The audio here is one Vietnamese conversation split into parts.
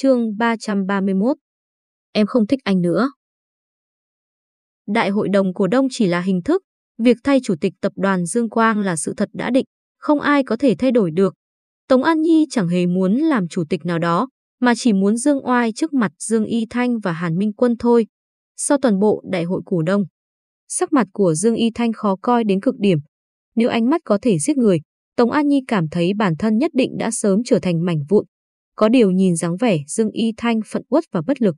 chương 331. Em không thích anh nữa. Đại hội đồng cổ đông chỉ là hình thức, việc thay chủ tịch tập đoàn Dương Quang là sự thật đã định, không ai có thể thay đổi được. Tống An Nhi chẳng hề muốn làm chủ tịch nào đó, mà chỉ muốn dương oai trước mặt Dương Y Thanh và Hàn Minh Quân thôi. Sau toàn bộ đại hội cổ đông, sắc mặt của Dương Y Thanh khó coi đến cực điểm. Nếu ánh mắt có thể giết người, Tống An Nhi cảm thấy bản thân nhất định đã sớm trở thành mảnh vụn. Có điều nhìn dáng vẻ Dương Y Thanh phận uất và bất lực.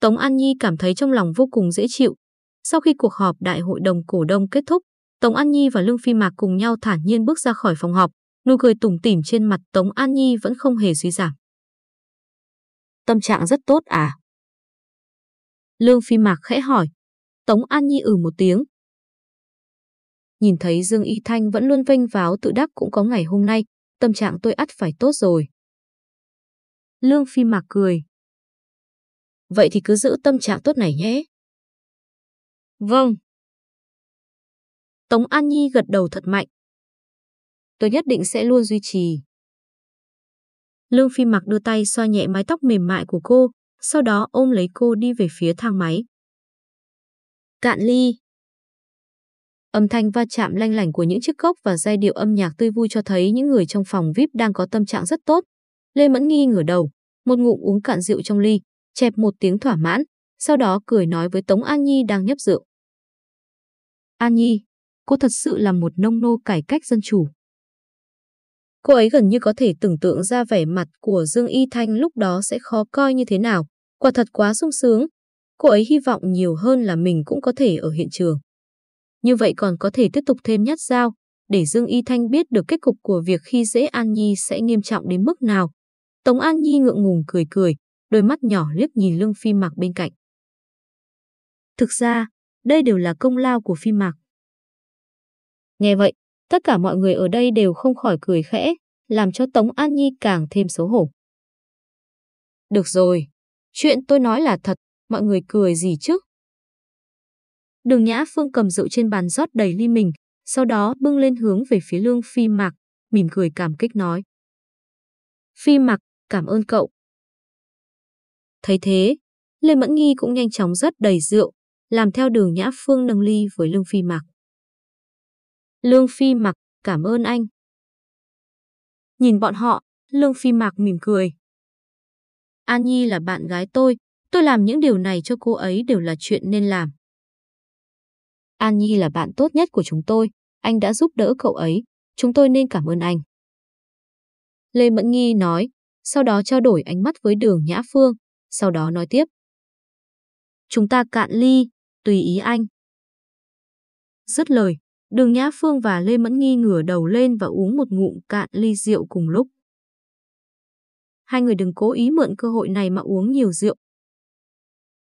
Tống An Nhi cảm thấy trong lòng vô cùng dễ chịu. Sau khi cuộc họp đại hội đồng cổ đông kết thúc, Tống An Nhi và Lương Phi Mạc cùng nhau thản nhiên bước ra khỏi phòng họp, nụ cười tủm tỉm trên mặt Tống An Nhi vẫn không hề suy giảm. Tâm trạng rất tốt à? Lương Phi Mạc khẽ hỏi. Tống An Nhi ừ một tiếng. Nhìn thấy Dương Y Thanh vẫn luôn vênh váo tự đắc cũng có ngày hôm nay, tâm trạng tôi ắt phải tốt rồi. Lương Phi Mạc cười. Vậy thì cứ giữ tâm trạng tốt này nhé. Vâng. Tống An Nhi gật đầu thật mạnh. Tôi nhất định sẽ luôn duy trì. Lương Phi Mặc đưa tay xoa nhẹ mái tóc mềm mại của cô, sau đó ôm lấy cô đi về phía thang máy. Cạn ly. Âm thanh va chạm lanh lảnh của những chiếc cốc và giai điệu âm nhạc tươi vui cho thấy những người trong phòng VIP đang có tâm trạng rất tốt. Lê Mẫn Nghi ngửa đầu, một ngụm uống cạn rượu trong ly, chẹp một tiếng thỏa mãn, sau đó cười nói với Tống An Nhi đang nhấp rượu. An Nhi, cô thật sự là một nông nô cải cách dân chủ. Cô ấy gần như có thể tưởng tượng ra vẻ mặt của Dương Y Thanh lúc đó sẽ khó coi như thế nào. Quả thật quá sung sướng. Cô ấy hy vọng nhiều hơn là mình cũng có thể ở hiện trường. Như vậy còn có thể tiếp tục thêm nhát dao, để Dương Y Thanh biết được kết cục của việc khi dễ An Nhi sẽ nghiêm trọng đến mức nào. Tống An Nhi ngượng ngùng cười cười, đôi mắt nhỏ liếc nhìn lương phi mạc bên cạnh. Thực ra, đây đều là công lao của phi mạc. Nghe vậy, tất cả mọi người ở đây đều không khỏi cười khẽ, làm cho Tống An Nhi càng thêm xấu hổ. Được rồi, chuyện tôi nói là thật, mọi người cười gì chứ? Đường Nhã Phương cầm rượu trên bàn rót đầy ly mình, sau đó bưng lên hướng về phía Lương Phi Mạc, mỉm cười cảm kích nói. Phi Mạc, cảm ơn cậu. Thấy thế, Lê Mẫn Nghi cũng nhanh chóng rất đầy rượu, làm theo đường Nhã Phương nâng ly với Lương Phi Mạc. Lương Phi Mạc, cảm ơn anh. Nhìn bọn họ, Lương Phi Mạc mỉm cười. An Nhi là bạn gái tôi, tôi làm những điều này cho cô ấy đều là chuyện nên làm. An Nhi là bạn tốt nhất của chúng tôi, anh đã giúp đỡ cậu ấy, chúng tôi nên cảm ơn anh. Lê Mẫn Nghi nói, sau đó trao đổi ánh mắt với đường Nhã Phương, sau đó nói tiếp. Chúng ta cạn ly, tùy ý anh. Dứt lời, đường Nhã Phương và Lê Mẫn Nghi ngửa đầu lên và uống một ngụm cạn ly rượu cùng lúc. Hai người đừng cố ý mượn cơ hội này mà uống nhiều rượu.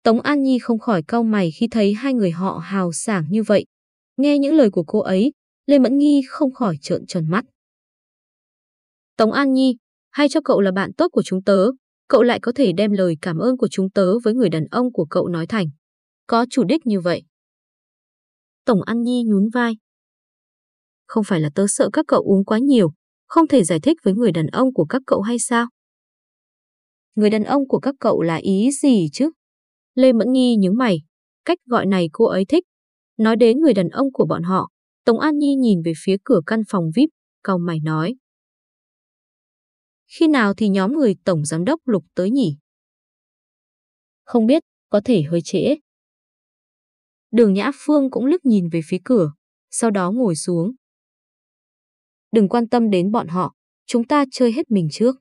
Tống An Nhi không khỏi cau mày khi thấy hai người họ hào sảng như vậy. Nghe những lời của cô ấy, Lê Mẫn Nghi không khỏi trợn tròn mắt. Tống An Nhi, hay cho cậu là bạn tốt của chúng tớ, cậu lại có thể đem lời cảm ơn của chúng tớ với người đàn ông của cậu nói thành. Có chủ đích như vậy. Tổng An Nhi nhún vai. Không phải là tớ sợ các cậu uống quá nhiều, không thể giải thích với người đàn ông của các cậu hay sao? Người đàn ông của các cậu là ý gì chứ? Lê Mẫn Nhi nhướng mày, cách gọi này cô ấy thích. Nói đến người đàn ông của bọn họ, Tống An Nhi nhìn về phía cửa căn phòng VIP, cau mày nói. Khi nào thì nhóm người Tổng Giám đốc Lục tới nhỉ? Không biết, có thể hơi trễ. Đường Nhã Phương cũng lướt nhìn về phía cửa, sau đó ngồi xuống. Đừng quan tâm đến bọn họ, chúng ta chơi hết mình trước.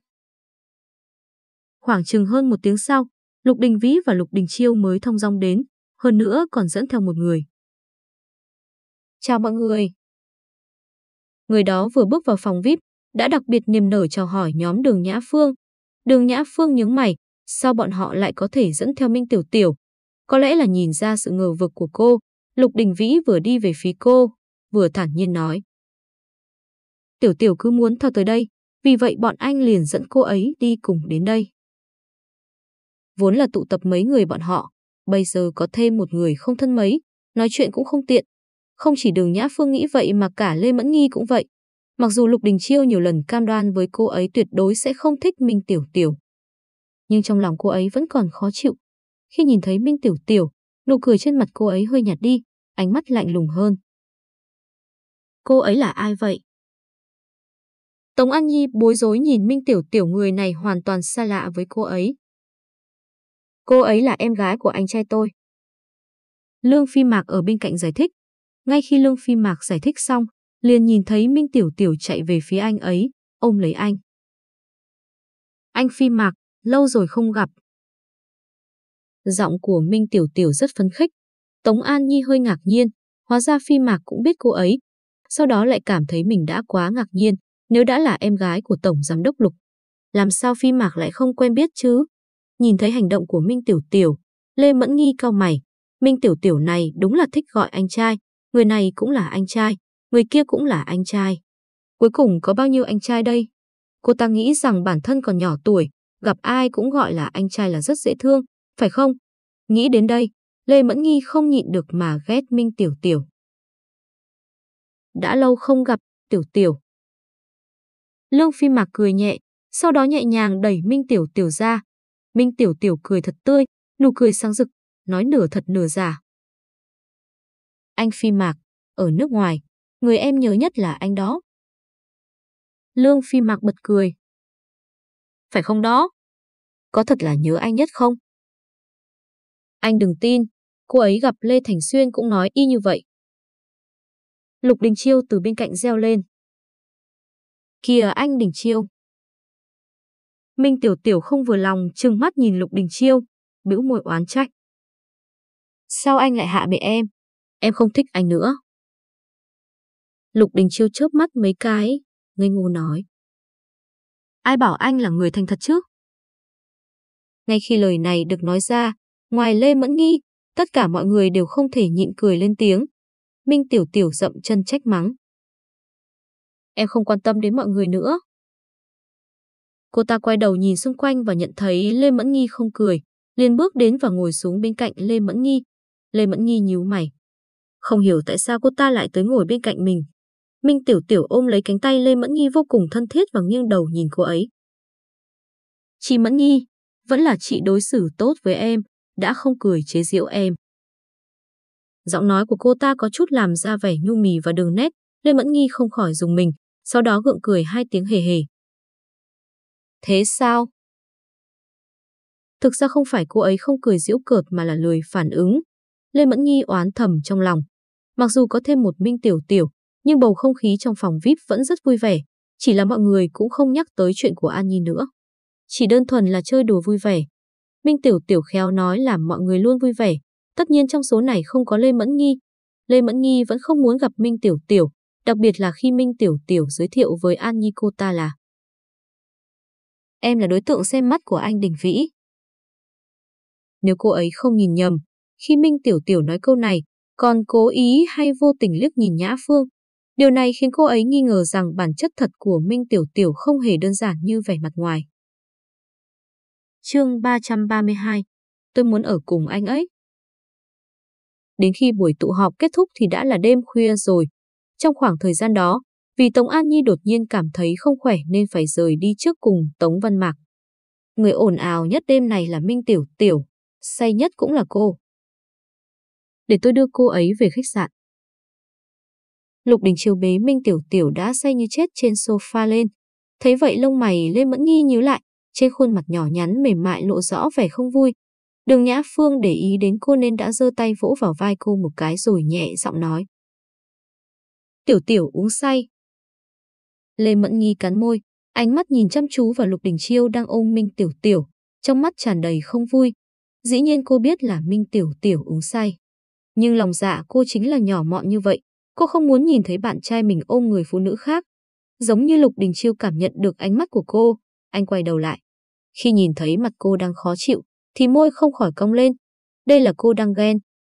Khoảng chừng hơn một tiếng sau, Lục Đình Vĩ và Lục Đình Chiêu mới thông dong đến, hơn nữa còn dẫn theo một người. Chào mọi người. Người đó vừa bước vào phòng VIP, đã đặc biệt niềm nở chào hỏi nhóm đường Nhã Phương. Đường Nhã Phương nhướng mày, sao bọn họ lại có thể dẫn theo Minh Tiểu Tiểu? Có lẽ là nhìn ra sự ngờ vực của cô, Lục Đình Vĩ vừa đi về phía cô, vừa thản nhiên nói. Tiểu Tiểu cứ muốn theo tới đây, vì vậy bọn anh liền dẫn cô ấy đi cùng đến đây. Vốn là tụ tập mấy người bọn họ, bây giờ có thêm một người không thân mấy, nói chuyện cũng không tiện. Không chỉ đường Nhã Phương nghĩ vậy mà cả Lê Mẫn Nghi cũng vậy. Mặc dù Lục Đình Chiêu nhiều lần cam đoan với cô ấy tuyệt đối sẽ không thích Minh Tiểu Tiểu. nhưng trong lòng cô ấy vẫn còn khó chịu. Khi nhìn thấy Minh Tiểu Tiểu, nụ cười trên mặt cô ấy hơi nhạt đi, ánh mắt lạnh lùng hơn. Cô ấy là ai vậy? Tống An Nhi bối rối nhìn Minh Tiểu Tiểu người này hoàn toàn xa lạ với cô ấy. Cô ấy là em gái của anh trai tôi. Lương Phi Mạc ở bên cạnh giải thích. Ngay khi Lương Phi Mạc giải thích xong, liền nhìn thấy Minh Tiểu Tiểu chạy về phía anh ấy, ôm lấy anh. Anh Phi Mạc, lâu rồi không gặp. Giọng của Minh Tiểu Tiểu rất phấn khích. Tống An Nhi hơi ngạc nhiên, hóa ra Phi Mạc cũng biết cô ấy. Sau đó lại cảm thấy mình đã quá ngạc nhiên, nếu đã là em gái của Tổng Giám đốc Lục. Làm sao Phi Mạc lại không quen biết chứ? Nhìn thấy hành động của Minh Tiểu Tiểu, Lê Mẫn Nghi cao mày. Minh Tiểu Tiểu này đúng là thích gọi anh trai, người này cũng là anh trai, người kia cũng là anh trai. Cuối cùng có bao nhiêu anh trai đây? Cô ta nghĩ rằng bản thân còn nhỏ tuổi, gặp ai cũng gọi là anh trai là rất dễ thương, phải không? Nghĩ đến đây, Lê Mẫn Nghi không nhịn được mà ghét Minh Tiểu Tiểu. Đã lâu không gặp, Tiểu Tiểu. Lương Phi Mạc cười nhẹ, sau đó nhẹ nhàng đẩy Minh Tiểu Tiểu ra. Minh Tiểu Tiểu cười thật tươi, nụ cười sáng rực, nói nửa thật nửa giả. Anh Phi Mạc, ở nước ngoài, người em nhớ nhất là anh đó. Lương Phi Mạc bật cười. Phải không đó? Có thật là nhớ anh nhất không? Anh đừng tin, cô ấy gặp Lê Thành Xuyên cũng nói y như vậy. Lục Đình Chiêu từ bên cạnh reo lên. Kìa anh Đình Chiêu. Minh Tiểu Tiểu không vừa lòng trừng mắt nhìn Lục Đình Chiêu, bĩu môi oán trách. Sao anh lại hạ bệ em? Em không thích anh nữa. Lục Đình Chiêu chớp mắt mấy cái, ngây ngô nói. Ai bảo anh là người thành thật chứ? Ngay khi lời này được nói ra, ngoài Lê Mẫn Nghi, tất cả mọi người đều không thể nhịn cười lên tiếng. Minh Tiểu Tiểu dậm chân trách mắng. Em không quan tâm đến mọi người nữa. Cô ta quay đầu nhìn xung quanh và nhận thấy Lê Mẫn Nghi không cười, liền bước đến và ngồi xuống bên cạnh Lê Mẫn Nghi. Lê Mẫn Nghi nhíu mày. Không hiểu tại sao cô ta lại tới ngồi bên cạnh mình. Minh Tiểu Tiểu ôm lấy cánh tay Lê Mẫn Nghi vô cùng thân thiết và nghiêng đầu nhìn cô ấy. Chị Mẫn Nghi, vẫn là chị đối xử tốt với em, đã không cười chế giễu em. Giọng nói của cô ta có chút làm ra vẻ nhu mì và đường nét, Lê Mẫn Nghi không khỏi dùng mình, sau đó gượng cười hai tiếng hề hề. Thế sao? Thực ra không phải cô ấy không cười giễu cợt mà là lười phản ứng. Lê Mẫn Nghi oán thầm trong lòng. Mặc dù có thêm một Minh Tiểu Tiểu, nhưng bầu không khí trong phòng VIP vẫn rất vui vẻ, chỉ là mọi người cũng không nhắc tới chuyện của An Nhi nữa. Chỉ đơn thuần là chơi đùa vui vẻ. Minh Tiểu Tiểu khéo nói làm mọi người luôn vui vẻ, tất nhiên trong số này không có Lê Mẫn Nghi. Lê Mẫn Nghi vẫn không muốn gặp Minh Tiểu Tiểu, đặc biệt là khi Minh Tiểu Tiểu giới thiệu với An Nhi cô ta là Em là đối tượng xem mắt của anh Đình Vĩ. Nếu cô ấy không nhìn nhầm, khi Minh Tiểu Tiểu nói câu này, còn cố ý hay vô tình liếc nhìn Nhã Phương, Điều này khiến cô ấy nghi ngờ rằng bản chất thật của Minh Tiểu Tiểu không hề đơn giản như vẻ mặt ngoài. Chương 332 Tôi muốn ở cùng anh ấy. Đến khi buổi tụ họp kết thúc thì đã là đêm khuya rồi. Trong khoảng thời gian đó, vì Tống An Nhi đột nhiên cảm thấy không khỏe nên phải rời đi trước cùng Tống Văn Mạc. Người ồn ào nhất đêm này là Minh Tiểu Tiểu, say nhất cũng là cô. Để tôi đưa cô ấy về khách sạn. Lục Đình Chiêu bế Minh Tiểu Tiểu đã say như chết trên sofa lên. Thấy vậy lông mày Lê mẫn nghi nhíu lại, trên khuôn mặt nhỏ nhắn mềm mại lộ rõ vẻ không vui. Đường Nhã Phương để ý đến cô nên đã giơ tay vỗ vào vai cô một cái rồi nhẹ giọng nói. Tiểu Tiểu uống say. Lê Mẫn Nghi cắn môi, ánh mắt nhìn chăm chú vào Lục Đình Chiêu đang ôm Minh Tiểu Tiểu, trong mắt tràn đầy không vui. Dĩ nhiên cô biết là Minh Tiểu Tiểu uống say. Nhưng lòng dạ cô chính là nhỏ mọn như vậy, Cô không muốn nhìn thấy bạn trai mình ôm người phụ nữ khác. Giống như Lục Đình Chiêu cảm nhận được ánh mắt của cô, anh quay đầu lại. Khi nhìn thấy mặt cô đang khó chịu, thì môi không khỏi cong lên. Đây là cô đang ghen.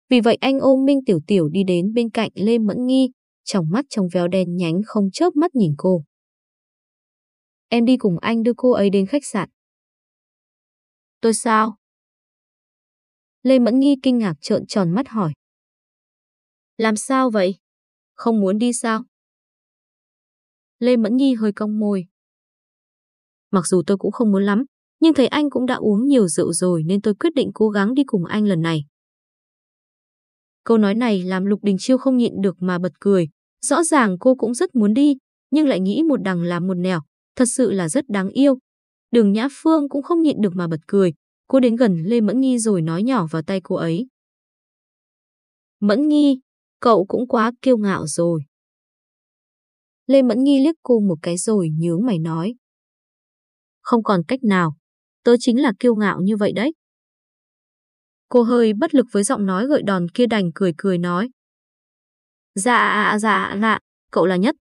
Vì vậy anh ôm Minh Tiểu Tiểu đi đến bên cạnh Lê Mẫn Nghi, trong mắt trong véo đen nhánh không chớp mắt nhìn cô. Em đi cùng anh đưa cô ấy đến khách sạn. Tôi sao? Lê Mẫn Nghi kinh ngạc trợn tròn mắt hỏi. Làm sao vậy? Không muốn đi sao? Lê Mẫn Nhi hơi cong môi. Mặc dù tôi cũng không muốn lắm, Nhưng thấy anh cũng đã uống nhiều rượu rồi nên tôi quyết định cố gắng đi cùng anh lần này. Câu nói này làm Lục Đình Chiêu không nhịn được mà bật cười. Rõ ràng cô cũng rất muốn đi, nhưng lại nghĩ một đằng làm một nẻo, thật sự là rất đáng yêu. Đường Nhã Phương cũng không nhịn được mà bật cười. Cô đến gần Lê Mẫn nhi rồi nói nhỏ vào tay cô ấy. Mẫn nhi cậu cũng quá kiêu ngạo rồi. Lê Mẫn Nghi liếc cô một cái rồi nhướng mày nói. Không còn cách nào, tớ chính là kiêu ngạo như vậy đấy. Cô hơi bất lực với giọng nói gợi đòn kia đành cười cười nói. Dạ, dạ, dạ, cậu là nhất.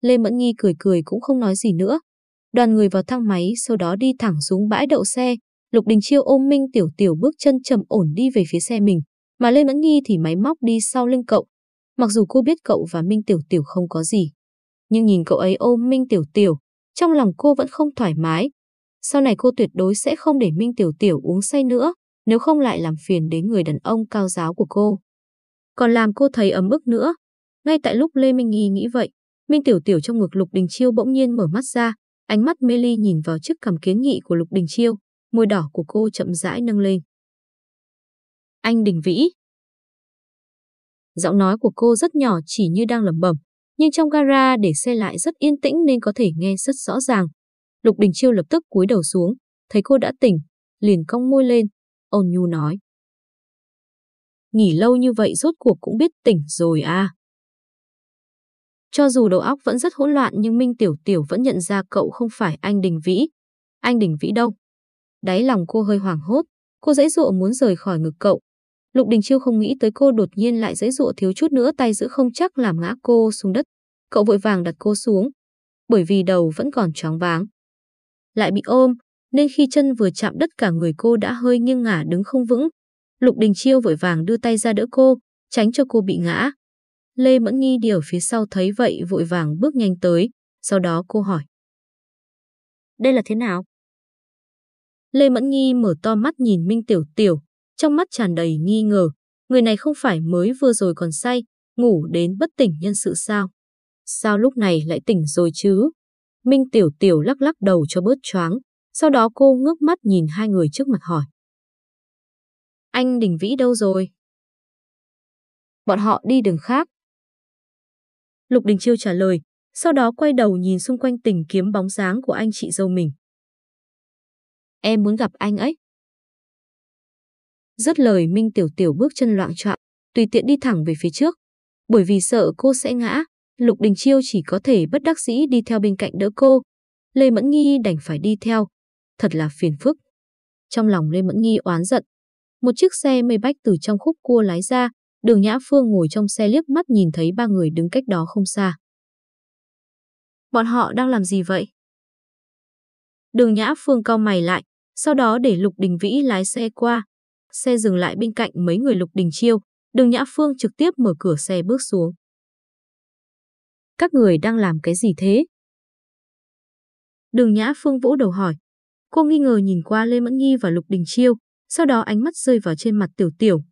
Lê Mẫn Nghi cười cười cũng không nói gì nữa. Đoàn người vào thang máy sau đó đi thẳng xuống bãi đậu xe. Lục Đình Chiêu ôm Minh Tiểu Tiểu bước chân trầm ổn đi về phía xe mình. Mà Lê Mẫn Nghi thì máy móc đi sau lưng cậu. Mặc dù cô biết cậu và Minh Tiểu Tiểu không có gì. Nhưng nhìn cậu ấy ôm Minh Tiểu Tiểu, trong lòng cô vẫn không thoải mái. Sau này cô tuyệt đối sẽ không để Minh Tiểu Tiểu uống say nữa, nếu không lại làm phiền đến người đàn ông cao giáo của cô. Còn làm cô thấy ấm ức nữa. Ngay tại lúc Lê Minh Nghi nghĩ vậy, Minh Tiểu Tiểu trong ngực Lục Đình Chiêu bỗng nhiên mở mắt ra, ánh mắt mê ly nhìn vào chiếc cằm kiến nghị của Lục Đình Chiêu, môi đỏ của cô chậm rãi nâng lên. Anh Đình Vĩ. Giọng nói của cô rất nhỏ chỉ như đang lẩm bẩm, nhưng trong gara để xe lại rất yên tĩnh nên có thể nghe rất rõ ràng. Lục Đình Chiêu lập tức cúi đầu xuống, thấy cô đã tỉnh, liền cong môi lên, ôn nhu nói. Nghỉ lâu như vậy rốt cuộc cũng biết tỉnh rồi à. Cho dù đầu óc vẫn rất hỗn loạn nhưng Minh Tiểu Tiểu vẫn nhận ra cậu không phải anh Đình Vĩ. Anh Đình Vĩ đâu? Đáy lòng cô hơi hoảng hốt, cô dãy dụa muốn rời khỏi ngực cậu. Lục Đình Chiêu không nghĩ tới cô đột nhiên lại dễ dụa thiếu chút nữa tay giữ không chắc làm ngã cô xuống đất. Cậu vội vàng đặt cô xuống, bởi vì đầu vẫn còn choáng váng. Lại bị ôm, nên khi chân vừa chạm đất cả người cô đã hơi nghiêng ngả đứng không vững. Lục Đình Chiêu vội vàng đưa tay ra đỡ cô, tránh cho cô bị ngã. Lê Mẫn Nghi điều phía sau thấy vậy vội vàng bước nhanh tới, sau đó cô hỏi. Đây là thế nào? Lê Mẫn Nghi mở to mắt nhìn Minh Tiểu Tiểu, trong mắt tràn đầy nghi ngờ. Người này không phải mới vừa rồi còn say, ngủ đến bất tỉnh nhân sự sao? Sao lúc này lại tỉnh rồi chứ? Minh Tiểu Tiểu lắc lắc đầu cho bớt choáng, sau đó cô ngước mắt nhìn hai người trước mặt hỏi. Anh Đình Vĩ đâu rồi? Bọn họ đi đường khác. Lục Đình Chiêu trả lời, sau đó quay đầu nhìn xung quanh tìm kiếm bóng dáng của anh chị dâu mình. Em muốn gặp anh ấy. Dứt lời Minh Tiểu Tiểu bước chân loạn trọng, tùy tiện đi thẳng về phía trước. Bởi vì sợ cô sẽ ngã, Lục Đình Chiêu chỉ có thể bất đắc dĩ đi theo bên cạnh đỡ cô. Lê Mẫn Nghi đành phải đi theo. Thật là phiền phức. Trong lòng Lê Mẫn Nghi oán giận. Một chiếc xe mây bách từ trong khúc cua lái ra, đường Nhã Phương ngồi trong xe liếc mắt nhìn thấy ba người đứng cách đó không xa. Bọn họ đang làm gì vậy? Đường Nhã Phương cau mày lại, sau đó để Lục Đình Vĩ lái xe qua. Xe dừng lại bên cạnh mấy người Lục Đình Chiêu, đường Nhã Phương trực tiếp mở cửa xe bước xuống. Các người đang làm cái gì thế? Đường Nhã Phương vỗ đầu hỏi. Cô nghi ngờ nhìn qua Lê Mẫn Nhi và Lục Đình Chiêu, sau đó ánh mắt rơi vào trên mặt Tiểu Tiểu.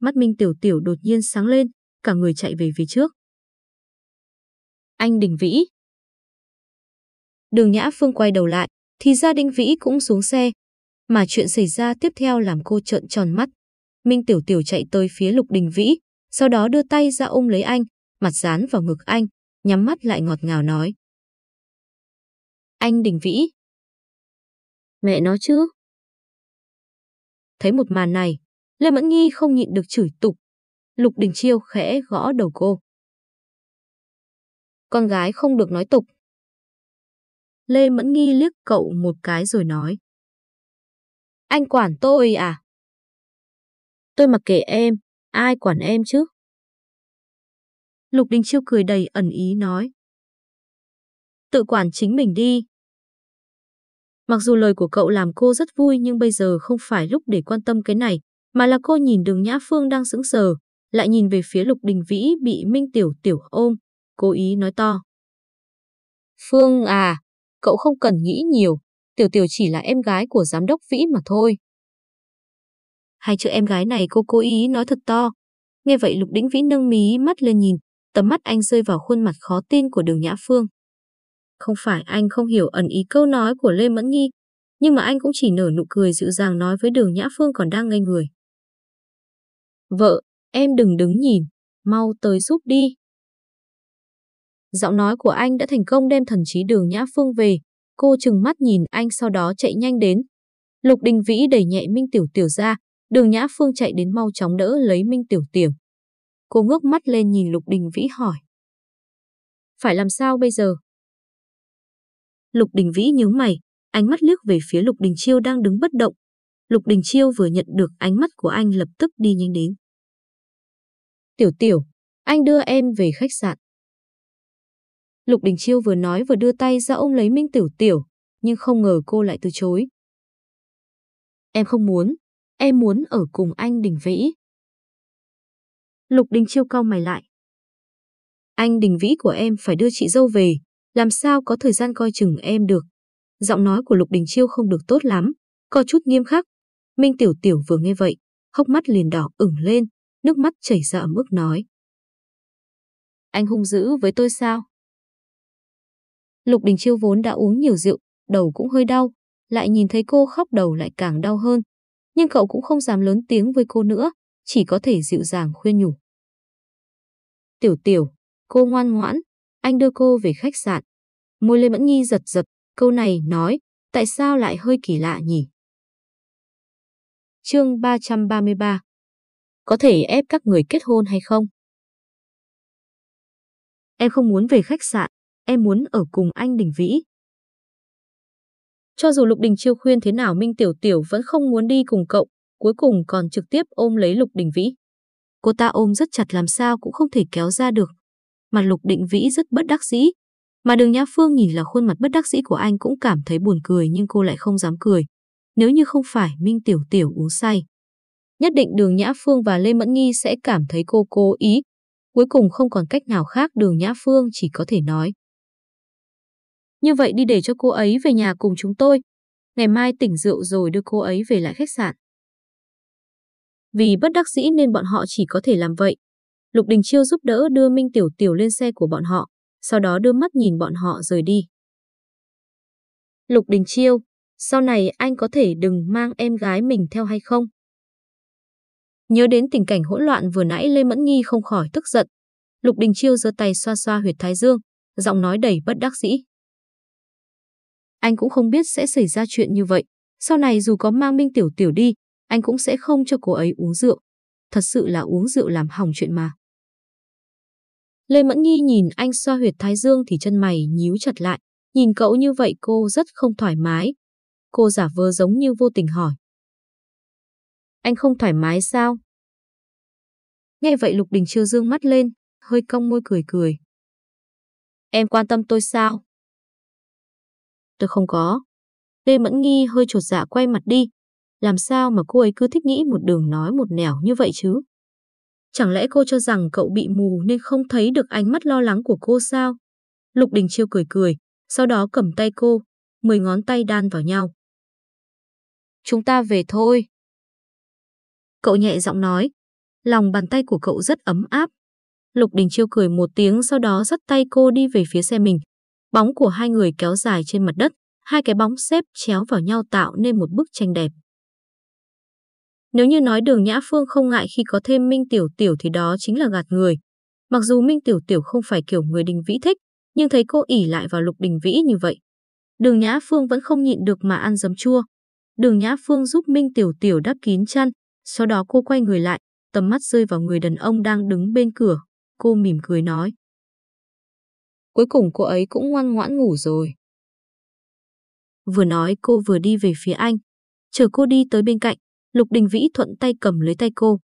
Mắt Minh Tiểu Tiểu đột nhiên sáng lên, cả người chạy về phía trước. Anh Đình Vĩ. Đường Nhã Phương quay đầu lại, thì ra Đinh Vĩ cũng xuống xe. Mà chuyện xảy ra tiếp theo làm cô trợn tròn mắt. Minh Tiểu Tiểu chạy tới phía Lục Đình Vĩ, sau đó đưa tay ra ôm lấy anh, mặt dán vào ngực anh, nhắm mắt lại ngọt ngào nói. Anh Đình Vĩ. Mẹ nó chứ. Thấy một màn này, Lê Mẫn Nhi không nhịn được chửi tục. Lục Đình Chiêu khẽ gõ đầu cô. Con gái không được nói tục. Lê Mẫn Nghi liếc cậu một cái rồi nói. Anh quản tôi à? Tôi mặc kệ em, ai quản em chứ? Lục Đình Chiêu cười đầy ẩn ý nói. Tự quản chính mình đi. Mặc dù lời của cậu làm cô rất vui nhưng bây giờ không phải lúc để quan tâm cái này, mà là cô nhìn đường Nhã Phương đang sững sờ, lại nhìn về phía Lục Đình Vĩ bị Minh Tiểu Tiểu ôm, cố ý nói to. Phương à, cậu không cần nghĩ nhiều, Tiểu Tiểu chỉ là em gái của giám đốc Vĩ mà thôi. Hai chữ em gái này cô cố ý nói thật to. Nghe vậy Lục Đĩnh Vĩ nâng mí mắt lên nhìn, tầm mắt anh rơi vào khuôn mặt khó tin của đường Nhã Phương. Không phải anh không hiểu ẩn ý câu nói của Lê Mẫn Nhi, nhưng mà anh cũng chỉ nở nụ cười dịu dàng nói với đường Nhã Phương còn đang ngây người. Vợ, em đừng đứng nhìn, mau tới giúp đi. Giọng nói của anh đã thành công đem thần trí đường Nhã Phương về, cô chừng mắt nhìn anh sau đó chạy nhanh đến. Lục Đình Vĩ đẩy nhẹ Minh Tiểu Tiểu ra, đường Nhã Phương chạy đến mau chóng đỡ lấy Minh Tiểu Tiểu. Cô ngước mắt lên nhìn Lục Đình Vĩ hỏi. Phải làm sao bây giờ? Lục Đình Vĩ nhướng mày, ánh mắt liếc về phía Lục Đình Chiêu đang đứng bất động. Lục Đình Chiêu vừa nhận được ánh mắt của anh lập tức đi nhanh đến. Tiểu Tiểu, anh đưa em về khách sạn. Lục Đình Chiêu vừa nói vừa đưa tay ra ôm lấy Minh Tiểu Tiểu, nhưng không ngờ cô lại từ chối. Em không muốn, em muốn ở cùng anh Đình Vĩ. Lục Đình Chiêu cau mày lại. Anh Đình Vĩ của em phải đưa chị dâu về, làm sao có thời gian coi chừng em được. Giọng nói của Lục Đình Chiêu không được tốt lắm, có chút nghiêm khắc. Minh Tiểu Tiểu vừa nghe vậy, hốc mắt liền đỏ ửng lên, nước mắt chảy ra ở mức nói. Anh hung dữ với tôi sao? Lục Đình Chiêu vốn đã uống nhiều rượu, đầu cũng hơi đau, lại nhìn thấy cô khóc đầu lại càng đau hơn. Nhưng cậu cũng không dám lớn tiếng với cô nữa, chỉ có thể dịu dàng khuyên nhủ. Tiểu tiểu, cô ngoan ngoãn, anh đưa cô về khách sạn. Môi Lê Mẫn Nhi giật giật, câu này nói, tại sao lại hơi kỳ lạ nhỉ? Chương 333 Có thể ép các người kết hôn hay không? Em không muốn về khách sạn, em muốn ở cùng anh Đình Vĩ. Cho dù Lục Đình Chiêu khuyên thế nào Minh Tiểu Tiểu vẫn không muốn đi cùng cậu, cuối cùng còn trực tiếp ôm lấy Lục Đình Vĩ. Cô ta ôm rất chặt làm sao cũng không thể kéo ra được. Mà Lục Định Vĩ rất bất đắc dĩ. Mà đường Nhã Phương nhìn là khuôn mặt bất đắc dĩ của anh cũng cảm thấy buồn cười nhưng cô lại không dám cười. Nếu như không phải Minh Tiểu Tiểu uống say. Nhất định đường Nhã Phương và Lê Mẫn Nghi sẽ cảm thấy cô cố ý. Cuối cùng không còn cách nào khác đường Nhã Phương chỉ có thể nói. Như vậy đi để cho cô ấy về nhà cùng chúng tôi. Ngày mai tỉnh rượu rồi đưa cô ấy về lại khách sạn. Vì bất đắc dĩ nên bọn họ chỉ có thể làm vậy. Lục Đình Chiêu giúp đỡ đưa Minh Tiểu Tiểu lên xe của bọn họ, sau đó đưa mắt nhìn bọn họ rời đi. Lục Đình Chiêu, sau này anh có thể đừng mang em gái mình theo hay không? Nhớ đến tình cảnh hỗn loạn vừa nãy Lê Mẫn Nghi không khỏi tức giận. Lục Đình Chiêu giơ tay xoa xoa huyệt thái dương, giọng nói đầy bất đắc dĩ. Anh cũng không biết sẽ xảy ra chuyện như vậy. Sau này dù có mang Minh Tiểu Tiểu đi, anh cũng sẽ không cho cô ấy uống rượu. Thật sự là uống rượu làm hỏng chuyện mà. Lê Mẫn Nhi nhìn anh xoa huyệt thái dương thì chân mày nhíu chặt lại. Nhìn cậu như vậy cô rất không thoải mái. Cô giả vờ giống như vô tình hỏi. Anh không thoải mái sao? Nghe vậy Lục Đình chưa dương mắt lên, hơi cong môi cười cười. Em quan tâm tôi sao? Tôi không có. Lê Mẫn Nghi hơi trột dạ quay mặt đi. Làm sao mà cô ấy cứ thích nghĩ một đường nói một nẻo như vậy chứ? Chẳng lẽ cô cho rằng cậu bị mù nên không thấy được ánh mắt lo lắng của cô sao? Lục Đình Chiêu cười cười, sau đó cầm tay cô, mười ngón tay đan vào nhau. Chúng ta về thôi. Cậu nhẹ giọng nói, lòng bàn tay của cậu rất ấm áp. Lục Đình Chiêu cười một tiếng sau đó dắt tay cô đi về phía xe mình. Bóng của hai người kéo dài trên mặt đất, hai cái bóng xếp chéo vào nhau tạo nên một bức tranh đẹp. Nếu như nói đường Nhã Phương không ngại khi có thêm Minh Tiểu Tiểu thì đó chính là gạt người. Mặc dù Minh Tiểu Tiểu không phải kiểu người Đình Vĩ thích, nhưng thấy cô ỉ lại vào Lục Đình Vĩ như vậy. Đường Nhã Phương vẫn không nhịn được mà ăn giấm chua. Đường Nhã Phương giúp Minh Tiểu Tiểu đắp kín chăn, sau đó cô quay người lại, tầm mắt rơi vào người đàn ông đang đứng bên cửa. Cô mỉm cười nói. Cuối cùng cô ấy cũng ngoan ngoãn ngủ rồi. Vừa nói cô vừa đi về phía anh. Chờ cô đi tới bên cạnh, Lục Đình Vĩ thuận tay cầm lấy tay cô.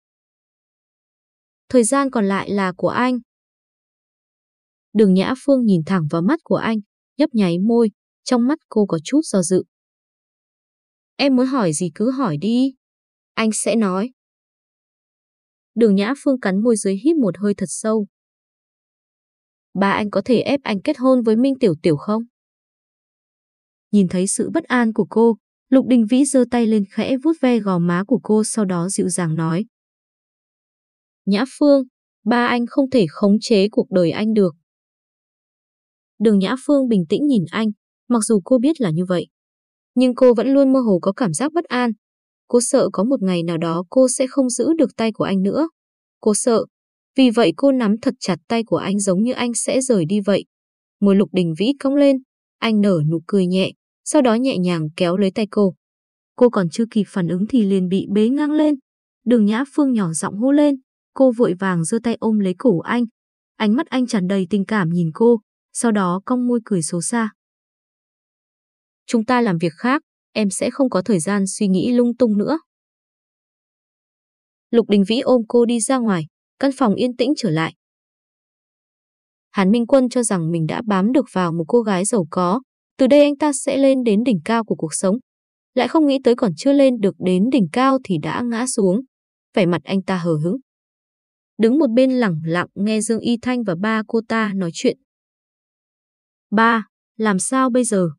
Thời gian còn lại là của anh. Đường Nhã Phương nhìn thẳng vào mắt của anh, nhấp nháy môi, trong mắt cô có chút do dự. Em muốn hỏi gì cứ hỏi đi. Anh sẽ nói. Đường Nhã Phương cắn môi dưới hít một hơi thật sâu. Ba anh có thể ép anh kết hôn với Minh Tiểu Tiểu không? Nhìn thấy sự bất an của cô, Lục Đình Vĩ giơ tay lên khẽ vuốt ve gò má của cô sau đó dịu dàng nói. Nhã Phương, ba anh không thể khống chế cuộc đời anh được. Đường Nhã Phương bình tĩnh nhìn anh, mặc dù cô biết là như vậy. nhưng cô vẫn luôn mơ hồ có cảm giác bất an. Cô sợ có một ngày nào đó cô sẽ không giữ được tay của anh nữa. Cô sợ, vì vậy cô nắm thật chặt tay của anh giống như anh sẽ rời đi vậy. Môi lục đình vĩ cong lên, anh nở nụ cười nhẹ, sau đó nhẹ nhàng kéo lấy tay cô. Cô còn chưa kịp phản ứng thì liền bị bế ngang lên. Đường Nhã Phương nhỏ giọng hô lên, cô vội vàng giơ tay ôm lấy cổ anh. Ánh mắt anh tràn đầy tình cảm nhìn cô, sau đó cong môi cười xấu xa. Chúng ta làm việc khác, em sẽ không có thời gian suy nghĩ lung tung nữa. Lục Đình Vĩ ôm cô đi ra ngoài, căn phòng yên tĩnh trở lại. Hàn Minh Quân cho rằng mình đã bám được vào một cô gái giàu có, từ đây anh ta sẽ lên đến đỉnh cao của cuộc sống. Lại không nghĩ tới còn chưa lên được đến đỉnh cao thì đã ngã xuống. Vẻ mặt anh ta hờ hững. Đứng một bên lẳng lặng nghe Dương Y Thanh và ba cô ta nói chuyện. Ba, làm sao bây giờ?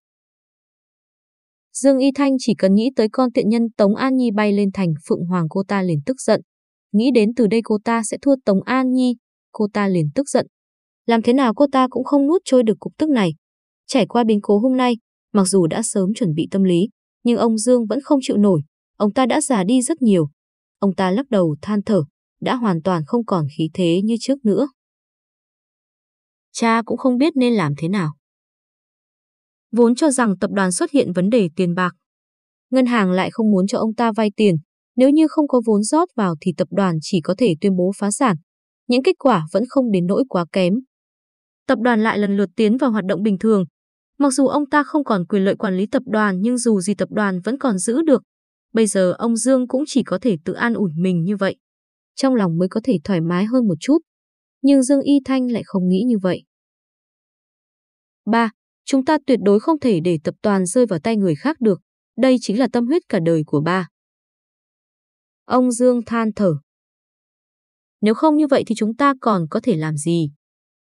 Dương Y Thanh chỉ cần nghĩ tới con tiện nhân Tống An Nhi bay lên thành Phượng Hoàng cô ta liền tức giận. Nghĩ đến từ đây cô ta sẽ thua Tống An Nhi, cô ta liền tức giận. Làm thế nào cô ta cũng không nuốt trôi được cục tức này. Trải qua biến cố hôm nay, mặc dù đã sớm chuẩn bị tâm lý, nhưng ông Dương vẫn không chịu nổi. Ông ta đã già đi rất nhiều. Ông ta lắc đầu than thở, đã hoàn toàn không còn khí thế như trước nữa. Cha cũng không biết nên làm thế nào. Vốn cho rằng tập đoàn xuất hiện vấn đề tiền bạc. Ngân hàng lại không muốn cho ông ta vay tiền. Nếu như không có vốn rót vào thì tập đoàn chỉ có thể tuyên bố phá sản. Những kết quả vẫn không đến nỗi quá kém. Tập đoàn lại lần lượt tiến vào hoạt động bình thường. Mặc dù ông ta không còn quyền lợi quản lý tập đoàn nhưng dù gì tập đoàn vẫn còn giữ được. Bây giờ ông Dương cũng chỉ có thể tự an ủi mình như vậy. Trong lòng mới có thể thoải mái hơn một chút. Nhưng Dương Y Thanh lại không nghĩ như vậy. 3. Chúng ta tuyệt đối không thể để tập đoàn rơi vào tay người khác được. Đây chính là tâm huyết cả đời của ba. Ông Dương than thở. Nếu không như vậy thì chúng ta còn có thể làm gì?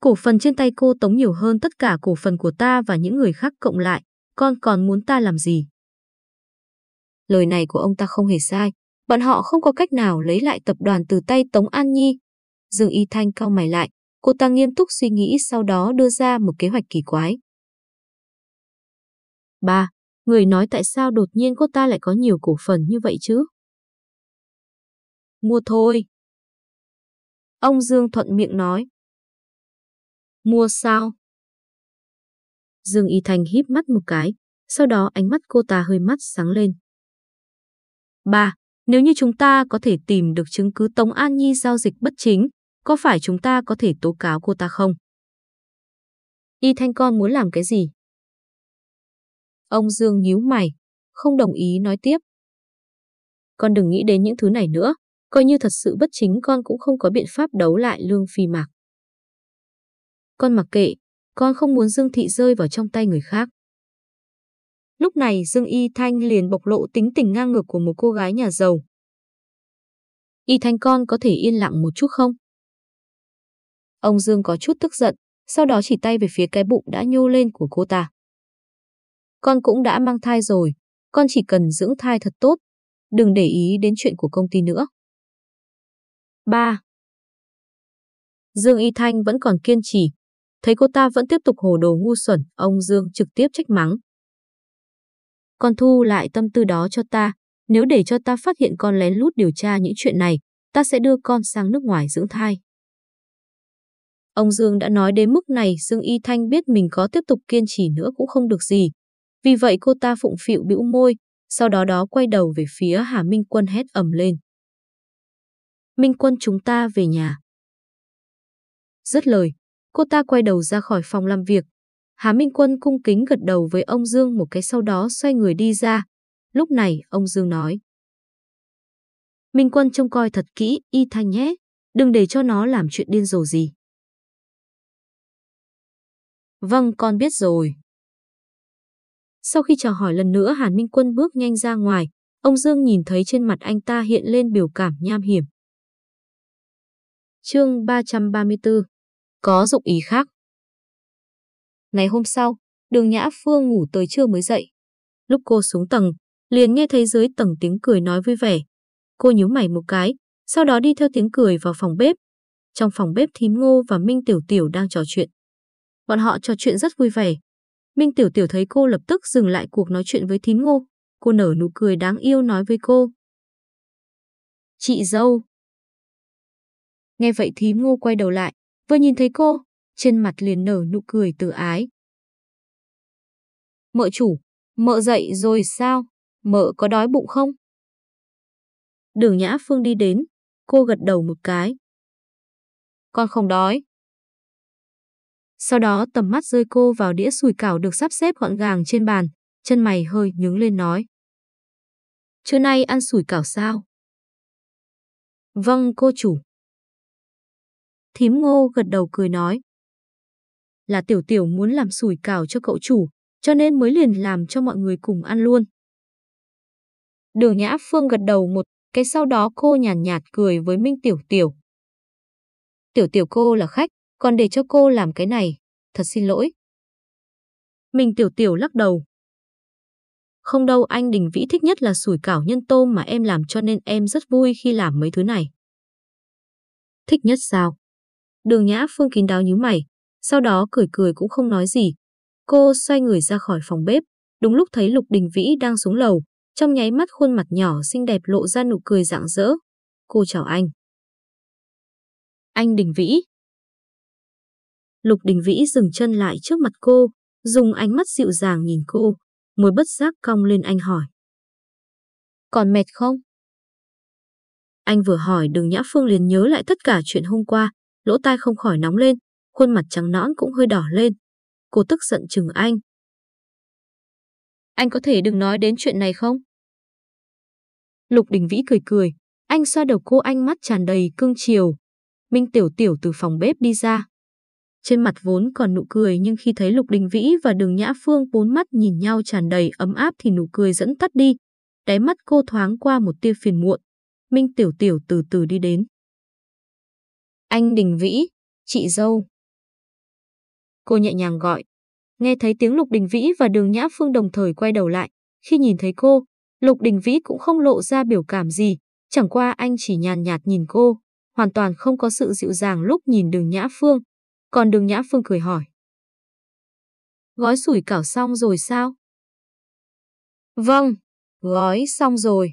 Cổ phần trên tay cô tống nhiều hơn tất cả cổ phần của ta và những người khác cộng lại. Con còn muốn ta làm gì? Lời này của ông ta không hề sai. Bọn họ không có cách nào lấy lại tập đoàn từ tay Tống An Nhi. Dương Y Thanh cao mày lại. Cô ta nghiêm túc suy nghĩ sau đó đưa ra một kế hoạch kỳ quái. 3. người nói tại sao đột nhiên cô ta lại có nhiều cổ phần như vậy chứ? Mua thôi. Ông Dương thuận miệng nói. Mua sao? Dương Y Thành híp mắt một cái, sau đó ánh mắt cô ta hơi mắt sáng lên. Ba, nếu như chúng ta có thể tìm được chứng cứ Tống An Nhi giao dịch bất chính, có phải chúng ta có thể tố cáo cô ta không? Y Thanh con muốn làm cái gì? Ông Dương nhíu mày, không đồng ý nói tiếp. Con đừng nghĩ đến những thứ này nữa, coi như thật sự bất chính con cũng không có biện pháp đấu lại Lương Phi Mạc. Con mặc kệ, con không muốn Dương Thị rơi vào trong tay người khác. Lúc này Dương Y Thanh liền bộc lộ tính tình ngang ngược của một cô gái nhà giàu. Y Thanh con có thể yên lặng một chút không? Ông Dương có chút tức giận, sau đó chỉ tay về phía cái bụng đã nhô lên của cô ta. Con cũng đã mang thai rồi, con chỉ cần dưỡng thai thật tốt, đừng để ý đến chuyện của công ty nữa. 3. Dương Y Thanh vẫn còn kiên trì, thấy cô ta vẫn tiếp tục hồ đồ ngu xuẩn, ông Dương trực tiếp trách mắng. Con thu lại tâm tư đó cho ta, nếu để cho ta phát hiện con lén lút điều tra những chuyện này, ta sẽ đưa con sang nước ngoài dưỡng thai. Ông Dương đã nói đến mức này, Dương Y Thanh biết mình có tiếp tục kiên trì nữa cũng không được gì, vì vậy cô ta phụng phịu bĩu môi, sau đó đó quay đầu về phía Hà Minh Quân hét ầm lên. Minh Quân chúng ta về nhà. Dứt lời, cô ta quay đầu ra khỏi phòng làm việc. Hà Minh Quân cung kính gật đầu với ông Dương một cái sau đó xoay người đi ra. Lúc này ông Dương nói. Minh Quân trông coi thật kỹ y thanh nhé, đừng để cho nó làm chuyện điên rồ gì. Vâng con biết rồi. Sau khi chào hỏi lần nữa Hàn Minh Quân bước nhanh ra ngoài, ông Dương nhìn thấy trên mặt anh ta hiện lên biểu cảm nham hiểm. Chương 334 Có dụng ý khác Ngày hôm sau, đường Nhã Phương ngủ tới trưa mới dậy. Lúc cô xuống tầng, liền nghe thấy dưới tầng tiếng cười nói vui vẻ. Cô nhíu mày một cái, sau đó đi theo tiếng cười vào phòng bếp. Trong phòng bếp thím ngô và Minh Tiểu Tiểu đang trò chuyện. Bọn họ trò chuyện rất vui vẻ, Minh Tiểu Tiểu thấy cô lập tức dừng lại cuộc nói chuyện với thím ngô. Cô nở nụ cười đáng yêu nói với cô. Chị dâu. Nghe vậy thím ngô quay đầu lại, vừa nhìn thấy cô, trên mặt liền nở nụ cười tự ái. Mợ chủ, mợ dậy rồi sao? Mợ có đói bụng không? Đường Nhã Phương đi đến, cô gật đầu một cái. Con không đói. Sau đó tầm mắt rơi cô vào đĩa sùi cảo được sắp xếp gọn gàng trên bàn, chân mày hơi nhướng lên nói. Trưa nay ăn sủi cảo sao? Vâng cô chủ. Thím ngô gật đầu cười nói. Là tiểu tiểu muốn làm sủi cảo cho cậu chủ, cho nên mới liền làm cho mọi người cùng ăn luôn. Đường Nhã Phương gật đầu một cái sau đó cô nhàn nhạt, nhạt cười với Minh Tiểu Tiểu. Tiểu Tiểu cô là khách, còn để cho cô làm cái này, thật xin lỗi. Minh Tiểu Tiểu lắc đầu. Không đâu anh Đình Vĩ thích nhất là sủi cảo nhân tôm mà em làm cho nên em rất vui khi làm mấy thứ này. Thích nhất sao? Đường Nhã Phương kín đáo nhíu mày, sau đó cười cười cũng không nói gì. Cô xoay người ra khỏi phòng bếp, đúng lúc thấy Lục Đình Vĩ đang xuống lầu, trong nháy mắt khuôn mặt nhỏ xinh đẹp lộ ra nụ cười rạng rỡ. Cô chào anh. Anh Đình Vĩ. Lục Đình Vĩ dừng chân lại trước mặt cô, dùng ánh mắt dịu dàng nhìn cô, môi bất giác cong lên anh hỏi. Còn mệt không? Anh vừa hỏi đường Nhã Phương liền nhớ lại tất cả chuyện hôm qua, lỗ tai không khỏi nóng lên, khuôn mặt trắng nõn cũng hơi đỏ lên. Cô tức giận chừng anh. Anh có thể đừng nói đến chuyện này không? Lục Đình Vĩ cười cười, anh xoa đầu cô anh mắt tràn đầy cương chiều. Minh Tiểu Tiểu từ phòng bếp đi ra. Trên mặt vốn còn nụ cười nhưng khi thấy Lục Đình Vĩ và Đường Nhã Phương bốn mắt nhìn nhau tràn đầy ấm áp thì nụ cười dẫn tắt đi. Đáy mắt cô thoáng qua một tia phiền muộn. Minh Tiểu Tiểu từ từ đi đến. Anh Đình Vĩ, chị dâu. Cô nhẹ nhàng gọi. Nghe thấy tiếng Lục Đình Vĩ và Đường Nhã Phương đồng thời quay đầu lại. Khi nhìn thấy cô, Lục Đình Vĩ cũng không lộ ra biểu cảm gì, chẳng qua anh chỉ nhàn nhạt nhìn cô, hoàn toàn không có sự dịu dàng lúc nhìn Đường Nhã Phương. Còn Đường Nhã Phương cười hỏi. Gói sủi cảo xong rồi sao? Vâng, gói xong rồi.